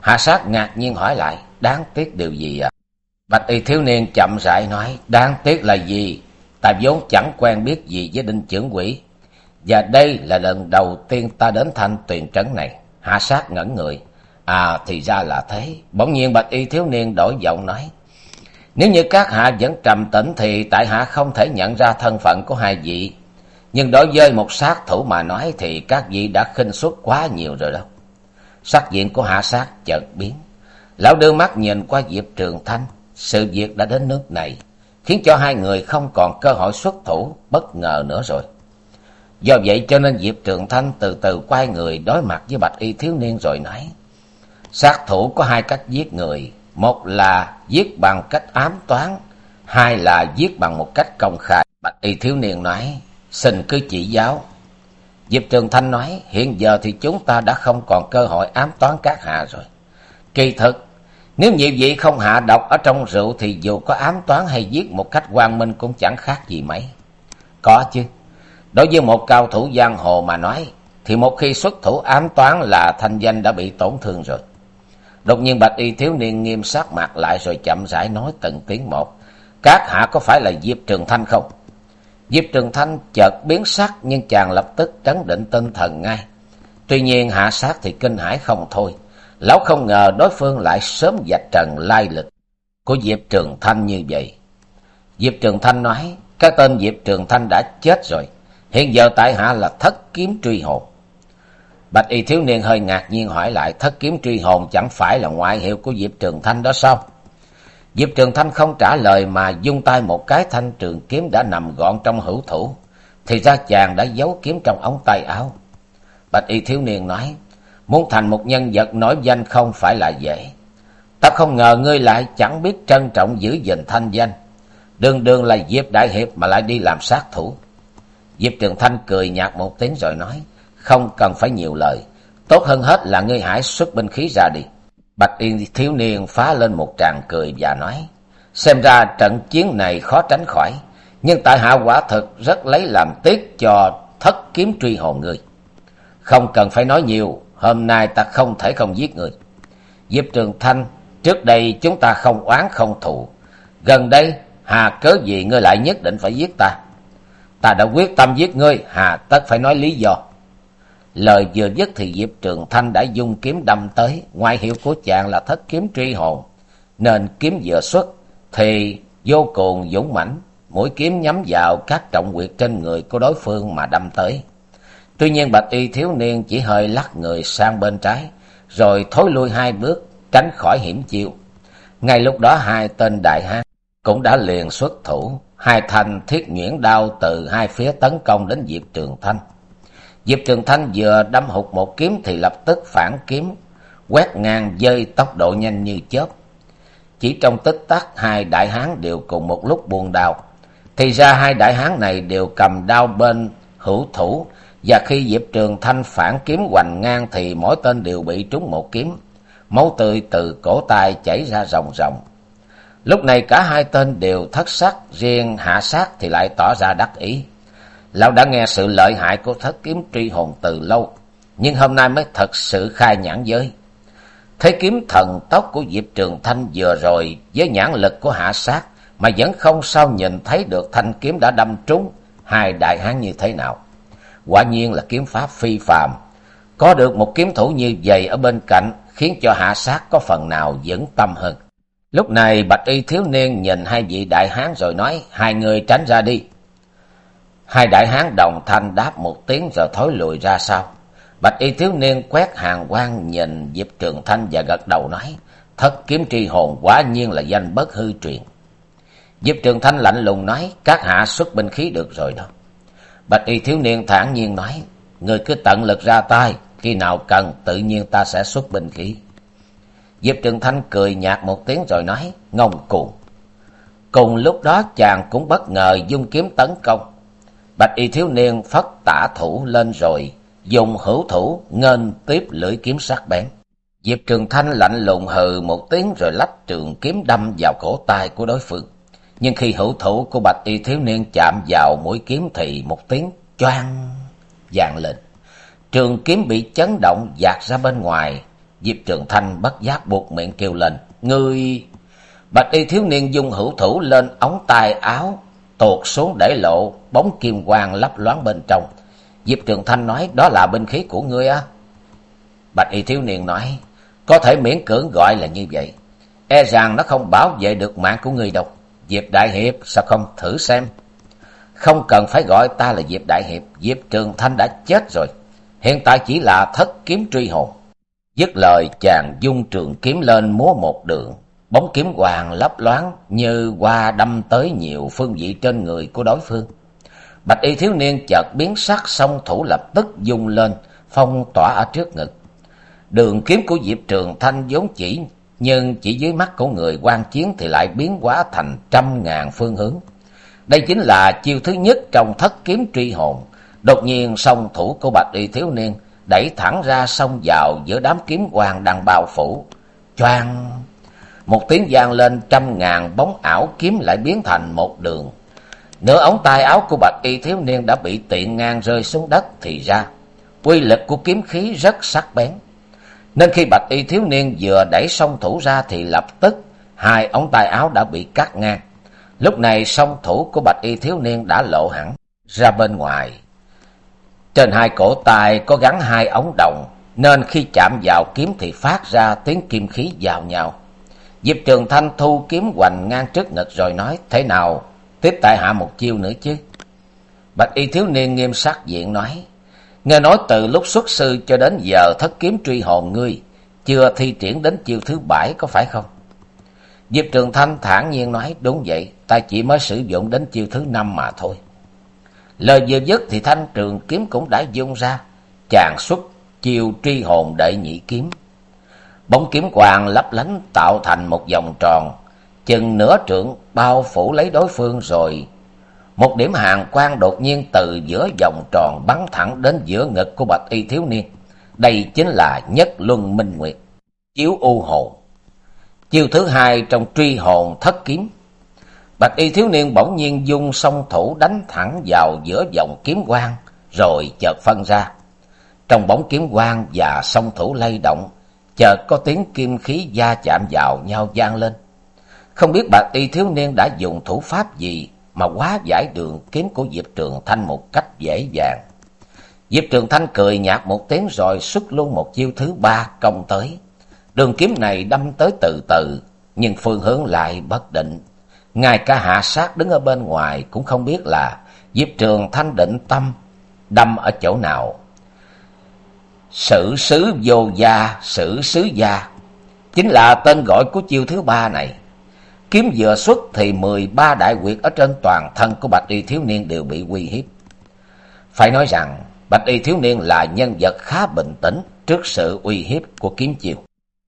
Hạ sát ngạc nhiên hỏi lại, đáng tiếc điều gì à? Bạch y thiếu niên chậm rãi nói, đáng tiếc là gì? Ta vốn chẳng quen biết gì với đinh trưởng quỷ. Và đây là lần đầu tiên ta đến thanh tuyền trấn này. Hạ sát ngẩn người. À thì ra là thế. Bỗng nhiên bạch y thiếu niên đổi giọng nói. Nếu như các hạ vẫn trầm tĩnh thì tại hạ không thể nhận ra thân phận của hai vị. Nhưng đối với một sát thủ mà nói thì các vị đã khinh suất quá nhiều rồi đó. Sắc diện của hạ sát chợt biến. Lão đưa mắt nhìn qua Diệp Trường Thanh. Sự việc đã đến nước này. Khiến cho hai người không còn cơ hội xuất thủ bất ngờ nữa rồi. Do vậy cho nên Diệp Trường Thanh từ từ quay người đối mặt với Bạch Y thiếu niên rồi nói. Sát thủ có hai cách giết người. Một là giết bằng cách ám toán. Hai là giết bằng một cách công khai. Bạch Y thiếu niên nói. Xin cứ chỉ giáo. Diệp Trường Thanh nói. Hiện giờ thì chúng ta đã không còn cơ hội ám toán các hạ rồi. Kỳ thực. Nếu nhị vị không hạ độc ở trong rượu thì dù có ám toán hay giết một cách quang minh cũng chẳng khác gì mấy. Có chứ. Đối với một cao thủ giang hồ mà nói, thì một khi xuất thủ ám toán là thanh danh đã bị tổn thương rồi. Đột nhiên bạch y thiếu niên nghiêm sát mặt lại rồi chậm rãi nói từng tiếng một. Các hạ có phải là Diệp Trường Thanh không? Diệp Trường Thanh chợt biến sắc nhưng chàng lập tức trấn định tinh thần ngay. Tuy nhiên hạ sát thì kinh hãi không thôi. Lão không ngờ đối phương lại sớm vạch trần lai lịch của Diệp Trường Thanh như vậy. Diệp Trường Thanh nói, cái tên Diệp Trường Thanh đã chết rồi. Hiện giờ tại hạ là thất kiếm truy hồn. Bạch y thiếu niên hơi ngạc nhiên hỏi lại thất kiếm truy hồn chẳng phải là ngoại hiệu của Diệp Trường Thanh đó sao? Diệp Trường Thanh không trả lời mà dung tay một cái thanh trường kiếm đã nằm gọn trong hữu thủ. Thì ra chàng đã giấu kiếm trong ống tay áo. Bạch y thiếu niên nói, muốn thành một nhân vật nổi danh không phải là dễ. Ta không ngờ ngươi lại chẳng biết trân trọng giữ gìn thanh danh. Đường đường là Diệp Đại Hiệp mà lại đi làm sát thủ. Diệp Trường Thanh cười nhạt một tiếng rồi nói, không cần phải nhiều lời, tốt hơn hết là ngươi hãy xuất binh khí ra đi. Bạch Yên thiếu niên phá lên một tràng cười và nói, xem ra trận chiến này khó tránh khỏi, nhưng tại hạ quả thực rất lấy làm tiếc cho thất kiếm truy hồn người Không cần phải nói nhiều, hôm nay ta không thể không giết người Diệp Trường Thanh, trước đây chúng ta không oán không thù, gần đây hà cớ gì ngươi lại nhất định phải giết ta? ta đã quyết tâm giết ngươi, hà tất phải nói lý do. Lời vừa dứt thì Diệp Trường Thanh đã dung kiếm đâm tới, ngoại hiệu của chàng là thất kiếm tri hồn, nên kiếm vừa xuất thì vô cùng dũng mãnh, mũi kiếm nhắm vào các trọng quyệt trên người của đối phương mà đâm tới. Tuy nhiên Bạch Y thiếu niên chỉ hơi lắc người sang bên trái, rồi thối lui hai bước, tránh khỏi hiểm chiêu. Ngay lúc đó hai tên đại hán cũng đã liền xuất thủ, hai thanh thiết nhuyễn đao từ hai phía tấn công đến Diệp Trường Thanh. Diệp Trường Thanh vừa đâm hụt một kiếm thì lập tức phản kiếm, quét ngang dơi tốc độ nhanh như chớp. Chỉ trong tích tắc hai đại hán đều cùng một lúc buồn đao. Thì ra hai đại hán này đều cầm đao bên hữu thủ, và khi Diệp Trường Thanh phản kiếm hoành ngang thì mỗi tên đều bị trúng một kiếm. Máu tươi từ cổ tay chảy ra ròng ròng. Lúc này cả hai tên đều thất sắc, riêng hạ sát thì lại tỏ ra đắc ý. Lão đã nghe sự lợi hại của thất kiếm truy hồn từ lâu, nhưng hôm nay mới thật sự khai nhãn giới. Thế kiếm thần tốc của Diệp Trường Thanh vừa rồi với nhãn lực của hạ sát mà vẫn không sao nhìn thấy được thanh kiếm đã đâm trúng hai đại hán như thế nào. Quả nhiên là kiếm pháp phi phàm. Có được một kiếm thủ như vậy ở bên cạnh khiến cho hạ sát có phần nào vững tâm hơn. Lúc này bạch y thiếu niên nhìn hai vị đại hán rồi nói, hai người tránh ra đi. Hai đại hán đồng thanh đáp một tiếng rồi thối lùi ra sau. Bạch y thiếu niên quét hàng quan nhìn Diệp Trường Thanh và gật đầu nói, thất kiếm tri hồn quả nhiên là danh bất hư truyền. Diệp Trường Thanh lạnh lùng nói, các hạ xuất binh khí được rồi đó. Bạch y thiếu niên thản nhiên nói, người cứ tận lực ra tay, khi nào cần tự nhiên ta sẽ xuất binh khí. Diệp Trường Thanh cười nhạt một tiếng rồi nói, ngông cuồng. Cùng lúc đó chàng cũng bất ngờ dung kiếm tấn công. Bạch y thiếu niên phất tả thủ lên rồi, dùng hữu thủ nghênh tiếp lưỡi kiếm sắc bén. Diệp Trường Thanh lạnh lùng hừ một tiếng rồi lách trường kiếm đâm vào cổ tay của đối phương. Nhưng khi hữu thủ của bạch y thiếu niên chạm vào mũi kiếm thì một tiếng choang vang lên. Trường kiếm bị chấn động dạt ra bên ngoài. Diệp Trường Thanh bất giác buộc miệng kêu lên. Ngươi... Bạch y thiếu niên dùng hữu thủ lên ống tay áo, tuột xuống để lộ, bóng kim quang lấp loáng bên trong. Diệp Trường Thanh nói, đó là binh khí của ngươi á. Bạch y thiếu niên nói, có thể miễn cưỡng gọi là như vậy. E rằng nó không bảo vệ được mạng của ngươi đâu. Diệp Đại Hiệp sao không thử xem. Không cần phải gọi ta là Diệp Đại Hiệp, Diệp Trường Thanh đã chết rồi. Hiện tại chỉ là thất kiếm truy hồn. Dứt lời chàng dung trường kiếm lên múa một đường. Bóng kiếm hoàng lấp loáng như qua đâm tới nhiều phương vị trên người của đối phương. Bạch y thiếu niên chợt biến sắc song thủ lập tức dung lên, phong tỏa ở trước ngực. Đường kiếm của Diệp Trường Thanh vốn chỉ, nhưng chỉ dưới mắt của người quan chiến thì lại biến hóa thành trăm ngàn phương hướng. Đây chính là chiêu thứ nhất trong thất kiếm truy hồn. Đột nhiên song thủ của bạch y thiếu niên đẩy thẳng ra sông vào giữa đám kiếm hoàng đang bao phủ. Choang! Một tiếng vang lên trăm ngàn bóng ảo kiếm lại biến thành một đường. Nửa ống tay áo của bạch y thiếu niên đã bị tiện ngang rơi xuống đất thì ra. Quy lực của kiếm khí rất sắc bén. Nên khi bạch y thiếu niên vừa đẩy song thủ ra thì lập tức hai ống tay áo đã bị cắt ngang. Lúc này song thủ của bạch y thiếu niên đã lộ hẳn ra bên ngoài. Trên hai cổ tay có gắn hai ống đồng, nên khi chạm vào kiếm thì phát ra tiếng kim khí vào nhau. Diệp Trường Thanh thu kiếm hoành ngang trước ngực rồi nói, thế nào, tiếp tại hạ một chiêu nữa chứ. Bạch y thiếu niên nghiêm sắc diện nói, nghe nói từ lúc xuất sư cho đến giờ thất kiếm truy hồn ngươi, chưa thi triển đến chiêu thứ bảy có phải không? Diệp Trường Thanh thản nhiên nói, đúng vậy, ta chỉ mới sử dụng đến chiêu thứ năm mà thôi. Lời vừa dứt thì thanh trường kiếm cũng đã dung ra, chàng xuất chiêu truy hồn đệ nhị kiếm. Bóng kiếm quang lấp lánh tạo thành một vòng tròn, chừng nửa trượng bao phủ lấy đối phương rồi. Một điểm hàng quang đột nhiên từ giữa vòng tròn bắn thẳng đến giữa ngực của bạch y thiếu niên. Đây chính là nhất luân minh nguyệt, chiếu u hồn. Chiêu thứ hai trong truy hồn thất kiếm. Bạch y thiếu niên bỗng nhiên dung song thủ đánh thẳng vào giữa vòng kiếm quang, rồi chợt phân ra. Trong bóng kiếm quang và song thủ lay động, chợt có tiếng kim khí da chạm vào nhau vang lên. Không biết bạch y thiếu niên đã dùng thủ pháp gì mà quá giải đường kiếm của Diệp Trường Thanh một cách dễ dàng. Diệp Trường Thanh cười nhạt một tiếng rồi xuất luôn một chiêu thứ ba công tới. Đường kiếm này đâm tới từ từ, nhưng phương hướng lại bất định. Ngay cả hạ sát đứng ở bên ngoài cũng không biết là Diệp Trường Thanh định tâm đâm ở chỗ nào. Sử sứ vô gia, sử sứ gia, chính là tên gọi của chiêu thứ ba này. Kiếm vừa xuất thì mười ba đại quyệt ở trên toàn thân của Bạch Y Thiếu Niên đều bị uy hiếp. Phải nói rằng, Bạch Y Thiếu Niên là nhân vật khá bình tĩnh trước sự uy hiếp của kiếm chiêu.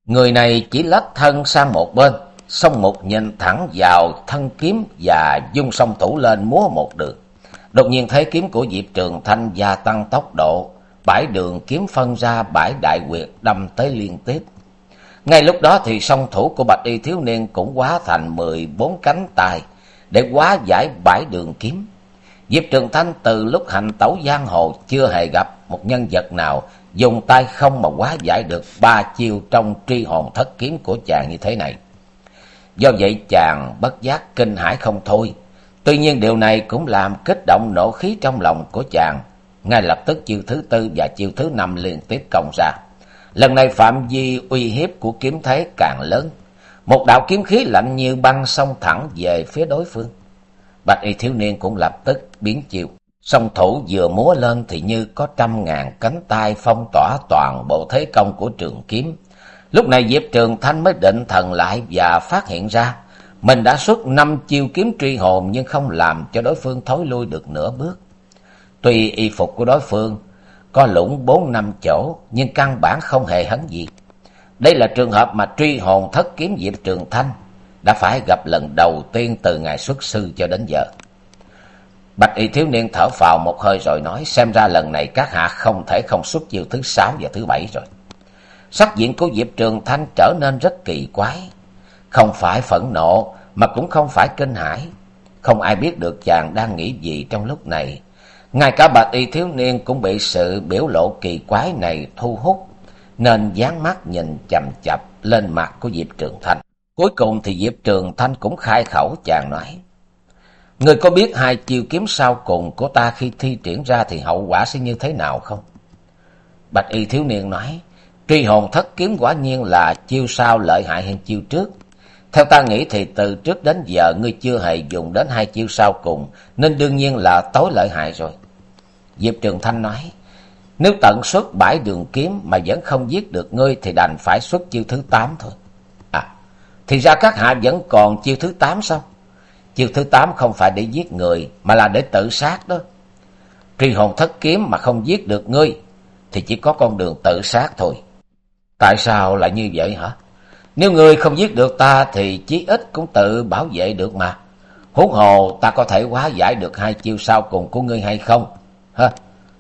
Người này chỉ lách thân sang một bên, song một nhìn thẳng vào thân kiếm và dung song thủ lên múa một đường. Đột nhiên thấy kiếm của Diệp Trường Thanh gia tăng tốc độ, bãi đường kiếm phân ra bãi đại quyệt đâm tới liên tiếp. Ngay lúc đó thì song thủ của Bạch Y thiếu niên cũng hóa thành mười bốn cánh tay để hóa giải bãi đường kiếm. Diệp Trường Thanh từ lúc hành tẩu giang hồ chưa hề gặp một nhân vật nào dùng tay không mà hóa giải được ba chiêu trong tri hồn thất kiếm của chàng như thế này. Do vậy chàng bất giác kinh hãi không thôi. Tuy nhiên điều này cũng làm kích động nộ khí trong lòng của chàng. Ngay lập tức chiêu thứ tư và chiêu thứ năm liên tiếp công ra. Lần này phạm vi uy hiếp của kiếm thế càng lớn. Một đạo kiếm khí lạnh như băng xông thẳng về phía đối phương. Bạch y thiếu niên cũng lập tức biến chiêu. Song thủ vừa múa lên thì như có trăm ngàn cánh tay phong tỏa toàn bộ thế công của trường kiếm. Lúc này Diệp Trường Thanh mới định thần lại và phát hiện ra, mình đã xuất năm chiêu kiếm truy hồn nhưng không làm cho đối phương thối lui được nửa bước. Tuy y phục của đối phương có lũng bốn năm chỗ nhưng căn bản không hề hấn gì. Đây là trường hợp mà truy hồn thất kiếm Diệp Trường Thanh đã phải gặp lần đầu tiên từ ngày xuất sư cho đến giờ. Bạch y thiếu niên thở phào một hơi rồi nói xem ra lần này các hạ không thể không xuất chiêu thứ sáu và thứ bảy rồi. sắc diện của Diệp Trường Thanh trở nên rất kỳ quái. Không phải phẫn nộ, mà cũng không phải kinh hãi. Không ai biết được chàng đang nghĩ gì trong lúc này. Ngay cả bạch y thiếu niên cũng bị sự biểu lộ kỳ quái này thu hút, nên dán mắt nhìn chằm chập lên mặt của Diệp Trường Thanh. Cuối cùng thì Diệp Trường Thanh cũng khai khẩu chàng nói. Người có biết hai chiêu kiếm sau cùng của ta khi thi triển ra thì hậu quả sẽ như thế nào không? Bạch y thiếu niên nói, truy hồn thất kiếm quả nhiên là chiêu sau lợi hại hơn chiêu trước. Theo ta nghĩ thì từ trước đến giờ ngươi chưa hề dùng đến hai chiêu sau cùng, nên đương nhiên là tối lợi hại rồi. Diệp Trường Thanh nói, nếu tận xuất bãi đường kiếm mà vẫn không giết được ngươi thì đành phải xuất chiêu thứ tám thôi. À, thì ra các hạ vẫn còn chiêu thứ tám sao? Chiêu thứ tám không phải để giết người mà là để tự sát đó. Truy hồn thất kiếm mà không giết được ngươi thì chỉ có con đường tự sát thôi. Tại sao lại như vậy hả? Nếu ngươi không giết được ta thì chí ít cũng tự bảo vệ được mà. Huống hồ ta có thể hóa giải được hai chiêu sau cùng của ngươi hay không? Ha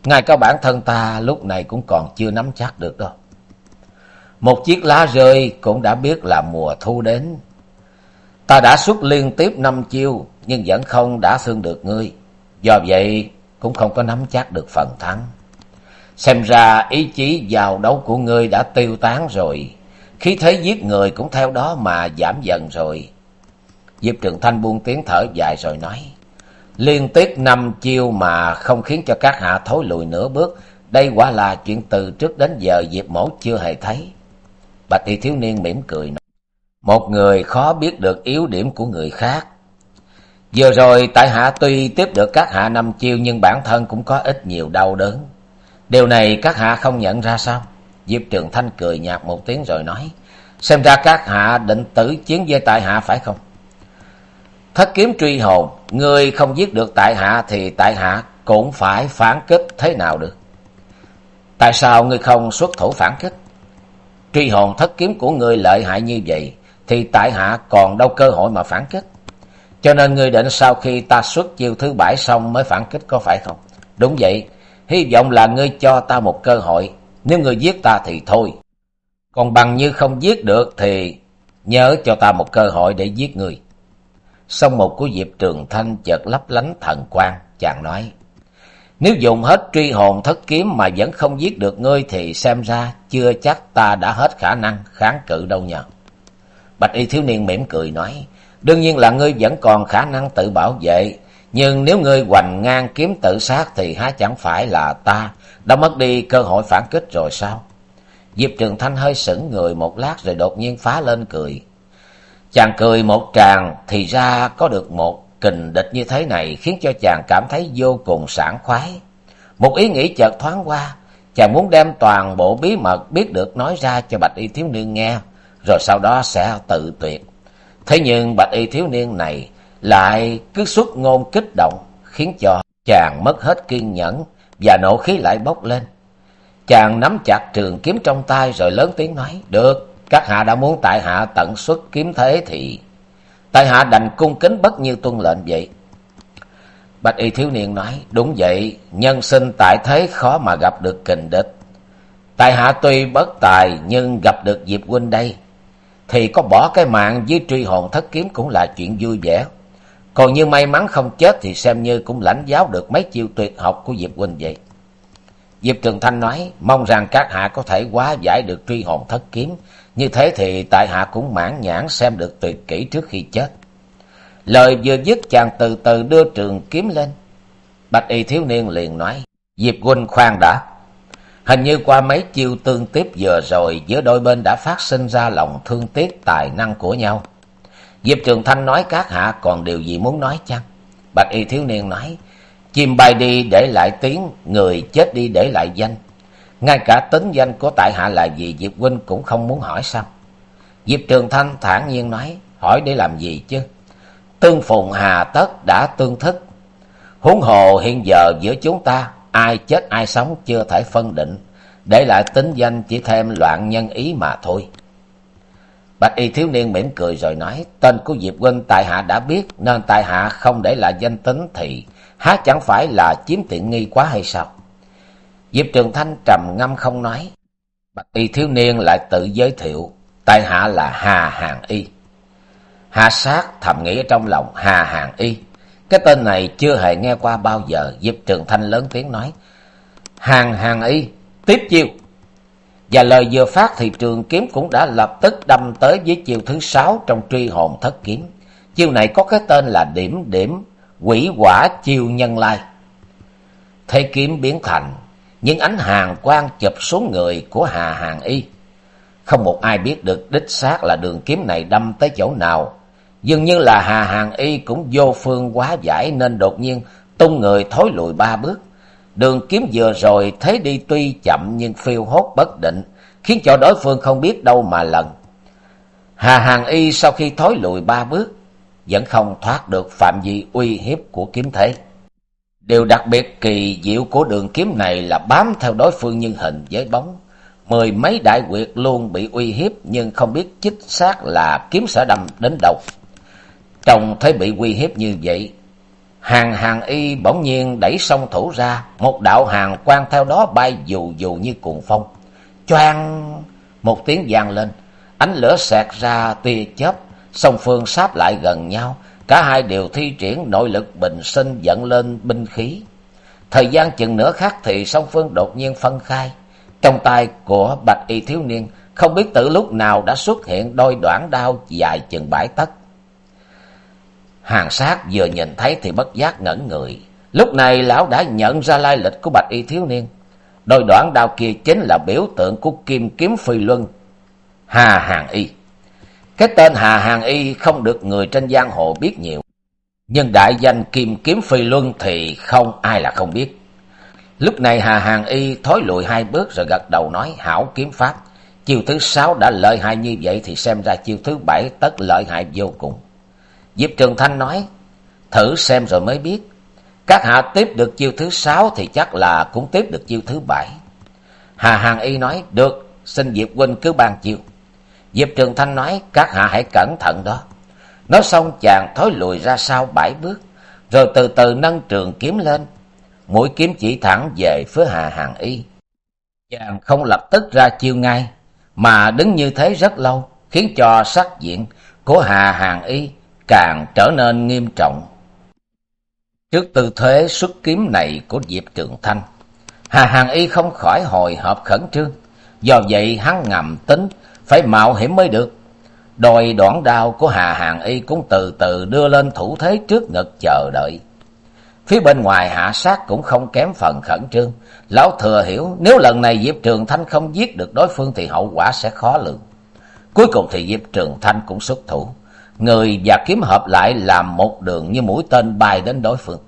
Ngay cả bản thân ta lúc này cũng còn chưa nắm chắc được đâu. Một chiếc lá rơi cũng đã biết là mùa thu đến. Ta đã xuất liên tiếp năm chiêu, nhưng vẫn không đã thương được ngươi. Do vậy, cũng không có nắm chắc được phần thắng. Xem ra ý chí vào đấu của ngươi đã tiêu tán rồi. Khí thế giết người cũng theo đó mà giảm dần rồi. Diệp Trường Thanh buông tiếng thở dài rồi nói. Liên tiếp năm chiêu mà không khiến cho các hạ thối lùi nửa bước. Đây quả là chuyện từ trước đến giờ Diệp Mổ chưa hề thấy. Bạch y thiếu niên mỉm cười nói. Một người khó biết được yếu điểm của người khác. Vừa rồi tại hạ tuy tiếp được các hạ năm chiêu nhưng bản thân cũng có ít nhiều đau đớn. Điều này các hạ không nhận ra sao? Diệp Trường Thanh cười nhạt một tiếng rồi nói. Xem ra các hạ định tử chiến với tại hạ phải không? Thất kiếm truy hồn, người không giết được tại hạ thì tại hạ cũng phải phản kích thế nào được. Tại sao ngươi không xuất thủ phản kích? Truy hồn thất kiếm của ngươi lợi hại như vậy, thì tại hạ còn đâu cơ hội mà phản kích. Cho nên ngươi định sau khi ta xuất chiêu thứ bảy xong mới phản kích có phải không? Đúng vậy, hy vọng là ngươi cho ta một cơ hội, nếu ngươi giết ta thì thôi. Còn bằng như không giết được thì nhớ cho ta một cơ hội để giết ngươi. Song một của Diệp Trường Thanh chợt lấp lánh thần quang, chàng nói. Nếu dùng hết truy hồn thất kiếm mà vẫn không giết được ngươi thì xem ra chưa chắc ta đã hết khả năng kháng cự đâu nhờ. Bạch y thiếu niên mỉm cười nói, đương nhiên là ngươi vẫn còn khả năng tự bảo vệ, nhưng nếu ngươi hoành ngang kiếm tự sát thì há chẳng phải là ta đã mất đi cơ hội phản kích rồi sao? Diệp Trường Thanh hơi sững người một lát rồi đột nhiên phá lên cười. Chàng cười một tràng thì ra có được một kình địch như thế này khiến cho chàng cảm thấy vô cùng sảng khoái. Một ý nghĩ chợt thoáng qua, chàng muốn đem toàn bộ bí mật biết được nói ra cho Bạch Y thiếu niên nghe, rồi sau đó sẽ tự tuyệt. Thế nhưng Bạch Y thiếu niên này lại cứ xuất ngôn kích động, khiến cho chàng mất hết kiên nhẫn và nộ khí lại bốc lên. Chàng nắm chặt trường kiếm trong tay rồi lớn tiếng nói, được, các hạ đã muốn tại hạ tận xuất kiếm thế thì tại hạ đành cung kính bất như tuân lệnh vậy. Bạch y thiếu niên nói, đúng vậy, nhân sinh tại thế khó mà gặp được kình địch. Tại hạ tuy bất tài nhưng gặp được Diệp huynh đây, thì có bỏ cái mạng với truy hồn thất kiếm cũng là chuyện vui vẻ. Còn như may mắn không chết thì xem như cũng lãnh giáo được mấy chiêu tuyệt học của Diệp huynh vậy. Diệp Trường Thanh nói, mong rằng các hạ có thể hóa giải được truy hồn thất kiếm, như thế thì tại hạ cũng mãn nhãn xem được tuyệt kỹ trước khi chết. Lời vừa dứt chàng từ từ đưa trường kiếm lên. Bạch y thiếu niên liền nói, Diệp huynh khoan đã. Hình như qua mấy chiêu tương tiếp vừa rồi giữa đôi bên đã phát sinh ra lòng thương tiếc tài năng của nhau. Diệp Trường Thanh nói các hạ còn điều gì muốn nói chăng? Bạch y thiếu niên nói, chim bay đi để lại tiếng, người chết đi để lại danh. Ngay cả tính danh của tại hạ là gì Diệp Huynh cũng không muốn hỏi sao? Diệp Trường Thanh thản nhiên nói, hỏi để làm gì chứ? Tương phùng hà tất đã tương thức. Huống hồ hiện giờ giữa chúng ta, ai chết ai sống chưa thể phân định, để lại tính danh chỉ thêm loạn nhân ý mà thôi. Bạch y thiếu niên mỉm cười rồi nói, tên của Diệp Huynh tại hạ đã biết, nên tại hạ không để lại danh tính thì há chẳng phải là chiếm tiện nghi quá hay sao? Diệp Trường Thanh trầm ngâm không nói. Bạch y thiếu niên lại tự giới thiệu, tại hạ là Hà Hàng Y. Hà sát thầm nghĩ trong lòng Hà Hàng Y. Cái tên này chưa hề nghe qua bao giờ, Diệp Trường Thanh lớn tiếng nói. Hàng Hàng Y, tiếp chiêu. Và lời vừa phát thì trường kiếm cũng đã lập tức đâm tới với chiêu thứ sáu trong truy hồn thất kiếm. Chiêu này có cái tên là điểm điểm quỷ quả chiêu nhân lai. Thế kiếm biến thành những ánh hàng quang chụp xuống người của Hà Hàng Y. Không một ai biết được đích xác là đường kiếm này đâm tới chỗ nào. Dường như là Hà Hàng Y cũng vô phương quá giải nên đột nhiên tung người thối lùi ba bước. Đường kiếm vừa rồi thấy đi tuy chậm nhưng phiêu hốt bất định, khiến cho đối phương không biết đâu mà lần. Hà Hàng Y sau khi thối lùi ba bước, vẫn không thoát được phạm vi uy hiếp của kiếm thế. Điều đặc biệt kỳ diệu của đường kiếm này là bám theo đối phương như hình với bóng. Mười mấy đại quyệt luôn bị uy hiếp nhưng không biết chính xác là kiếm sẽ đâm đến đâu. Trông thấy bị uy hiếp như vậy, hàng hàng y bỗng nhiên đẩy song thủ ra, một đạo hàng quang theo đó bay dù dù như cuồng phong. Choang một tiếng vang lên, ánh lửa xẹt ra tia chớp, song phương sáp lại gần nhau, Cả hai đều thi triển nội lực bình sinh dẫn lên binh khí. Thời gian chừng nửa khắc thì song phương đột nhiên phân khai. Trong tay của bạch y thiếu niên, không biết từ lúc nào đã xuất hiện đôi đoạn đao dài chừng bãi tấc. Hàng sát vừa nhìn thấy thì bất giác ngẩn người. Lúc này lão đã nhận ra lai lịch của bạch y thiếu niên. Đôi đoạn đao kia chính là biểu tượng của kim kiếm phi luân. Hà hàng y. Cái tên Hà Hàng Y không được người trên giang hồ biết nhiều. Nhưng đại danh Kim Kiếm Phi Luân thì không ai là không biết. Lúc này Hà Hàng Y thối lùi hai bước rồi gật đầu nói hảo kiếm pháp. Chiêu thứ sáu đã lợi hại như vậy thì xem ra chiêu thứ bảy tất lợi hại vô cùng. Diệp Trường Thanh nói, thử xem rồi mới biết. Các hạ tiếp được chiêu thứ sáu thì chắc là cũng tiếp được chiêu thứ bảy. Hà Hàng Y nói, được, xin Diệp Huynh cứ ban chiêu. Diệp Trường Thanh nói, các hạ hãy cẩn thận đó. Nói xong chàng thối lùi ra sau bảy bước, rồi từ từ nâng trường kiếm lên. Mũi kiếm chỉ thẳng về phía Hà Hàng Y. Chàng không lập tức ra chiêu ngay, mà đứng như thế rất lâu, khiến cho sắc diện của Hà Hàng Y càng trở nên nghiêm trọng. Trước tư thế xuất kiếm này của Diệp Trường Thanh, Hà Hàng Y không khỏi hồi hộp khẩn trương. Do vậy hắn ngầm tính phải mạo hiểm mới được. Đòi đoạn đao của Hà Hàng Y cũng từ từ đưa lên thủ thế trước ngực chờ đợi. Phía bên ngoài hạ sát cũng không kém phần khẩn trương. Lão thừa hiểu, nếu lần này Diệp Trường Thanh không giết được đối phương thì hậu quả sẽ khó lường. Cuối cùng thì Diệp Trường Thanh cũng xuất thủ. Người và kiếm hợp lại làm một đường như mũi tên bay đến đối phương.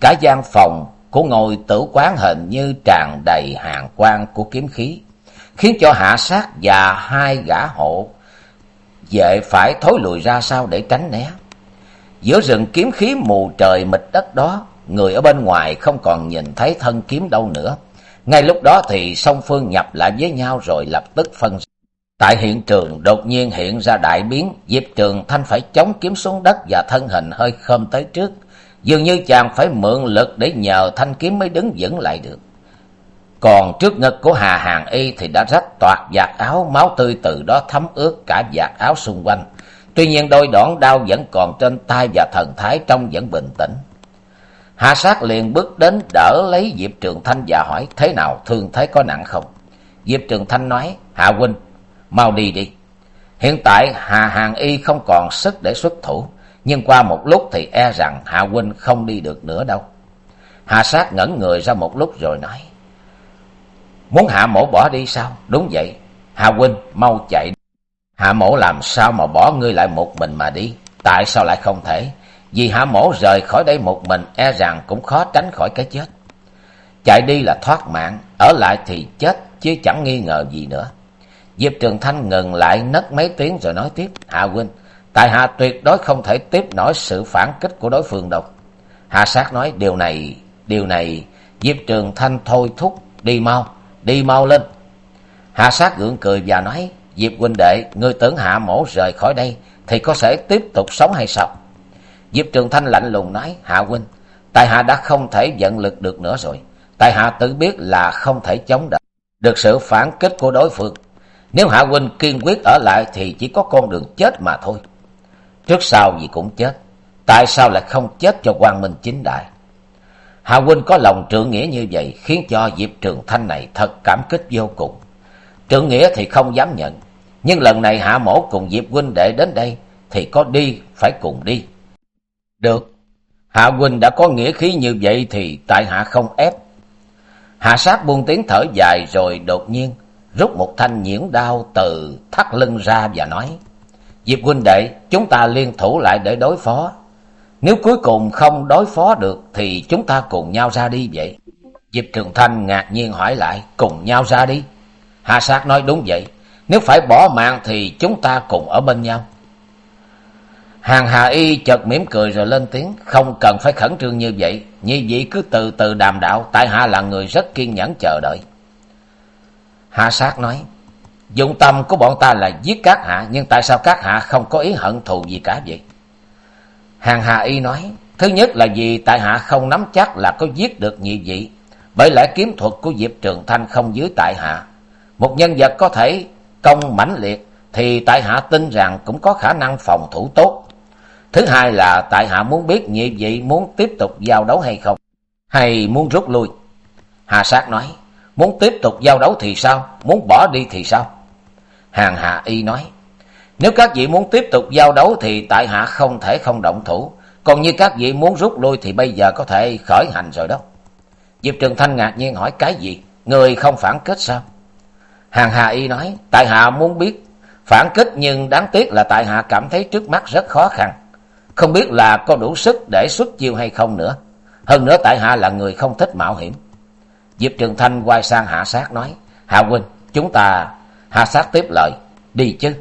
Cả gian phòng của ngôi tử quán hình như tràn đầy hàng quang của kiếm khí khiến cho hạ sát và hai gã hộ vệ phải thối lùi ra sau để tránh né. Giữa rừng kiếm khí mù trời mịt đất đó, người ở bên ngoài không còn nhìn thấy thân kiếm đâu nữa. Ngay lúc đó thì song phương nhập lại với nhau rồi lập tức phân Tại hiện trường đột nhiên hiện ra đại biến, Diệp Trường Thanh phải chống kiếm xuống đất và thân hình hơi khom tới trước. Dường như chàng phải mượn lực để nhờ thanh kiếm mới đứng vững lại được. Còn trước ngực của Hà Hàng Y thì đã rách toạc giặt áo, máu tươi từ đó thấm ướt cả giặt áo xung quanh. Tuy nhiên đôi đoạn đau vẫn còn trên tay và thần thái trông vẫn bình tĩnh. Hà sát liền bước đến đỡ lấy Diệp Trường Thanh và hỏi thế nào thương thế có nặng không? Diệp Trường Thanh nói, Hạ huynh, mau đi đi. Hiện tại Hà Hàng Y không còn sức để xuất thủ, nhưng qua một lúc thì e rằng Hạ huynh không đi được nữa đâu. Hà sát ngẩn người ra một lúc rồi nói, Muốn hạ mổ bỏ đi sao? Đúng vậy. Hạ huynh, mau chạy. Hạ mổ làm sao mà bỏ ngươi lại một mình mà đi? Tại sao lại không thể? Vì hạ mổ rời khỏi đây một mình e rằng cũng khó tránh khỏi cái chết. Chạy đi là thoát mạng, ở lại thì chết chứ chẳng nghi ngờ gì nữa. Diệp Trường Thanh ngừng lại nấc mấy tiếng rồi nói tiếp. Hạ huynh, tại hạ tuyệt đối không thể tiếp nổi sự phản kích của đối phương đâu. Hạ sát nói điều này, điều này, Diệp Trường Thanh thôi thúc, đi mau đi mau lên. Hạ sát gượng cười và nói, Diệp huynh đệ, ngươi tưởng hạ mổ rời khỏi đây, thì có thể tiếp tục sống hay sao? Diệp Trường Thanh lạnh lùng nói, Hạ huynh, tại hạ đã không thể giận lực được nữa rồi. Tại hạ tự biết là không thể chống đỡ. được sự phản kích của đối phương. Nếu Hạ huynh kiên quyết ở lại thì chỉ có con đường chết mà thôi. Trước sau gì cũng chết. Tại sao lại không chết cho quan minh chính đại? Hạ huynh có lòng trượng nghĩa như vậy khiến cho Diệp Trường Thanh này thật cảm kích vô cùng. Trượng nghĩa thì không dám nhận. Nhưng lần này Hạ mổ cùng Diệp huynh đệ đến đây thì có đi phải cùng đi. Được. Hạ huynh đã có nghĩa khí như vậy thì tại hạ không ép. Hạ sát buông tiếng thở dài rồi đột nhiên rút một thanh nhiễn đao từ thắt lưng ra và nói. Diệp huynh đệ, chúng ta liên thủ lại để đối phó. Nếu cuối cùng không đối phó được thì chúng ta cùng nhau ra đi vậy. Diệp Trường Thanh ngạc nhiên hỏi lại, cùng nhau ra đi. Hạ sát nói đúng vậy, nếu phải bỏ mạng thì chúng ta cùng ở bên nhau. Hàng Hà Y chợt mỉm cười rồi lên tiếng, không cần phải khẩn trương như vậy, như vậy cứ từ từ đàm đạo, tại hạ là người rất kiên nhẫn chờ đợi. Hạ sát nói, dụng tâm của bọn ta là giết các hạ, nhưng tại sao các hạ không có ý hận thù gì cả vậy? Hàng Hà Y nói, thứ nhất là vì tại hạ không nắm chắc là có giết được nhị vị, bởi lẽ kiếm thuật của Diệp Trường Thanh không dưới tại hạ. Một nhân vật có thể công mãnh liệt, thì tại hạ tin rằng cũng có khả năng phòng thủ tốt. Thứ hai là tại hạ muốn biết nhị vị muốn tiếp tục giao đấu hay không, hay muốn rút lui. Hà Sát nói, muốn tiếp tục giao đấu thì sao, muốn bỏ đi thì sao? Hàng Hà Y nói, nếu các vị muốn tiếp tục giao đấu thì tại hạ không thể không động thủ. Còn như các vị muốn rút lui thì bây giờ có thể khởi hành rồi đó. Diệp Trường Thanh ngạc nhiên hỏi cái gì? Người không phản kích sao? Hàng Hà Y nói, tại hạ muốn biết phản kích nhưng đáng tiếc là tại hạ cảm thấy trước mắt rất khó khăn. Không biết là có đủ sức để xuất chiêu hay không nữa. Hơn nữa tại hạ là người không thích mạo hiểm. Diệp Trường Thanh quay sang Hạ Sát nói, Hạ Huynh, chúng ta... Hạ Sát tiếp lời, đi chứ.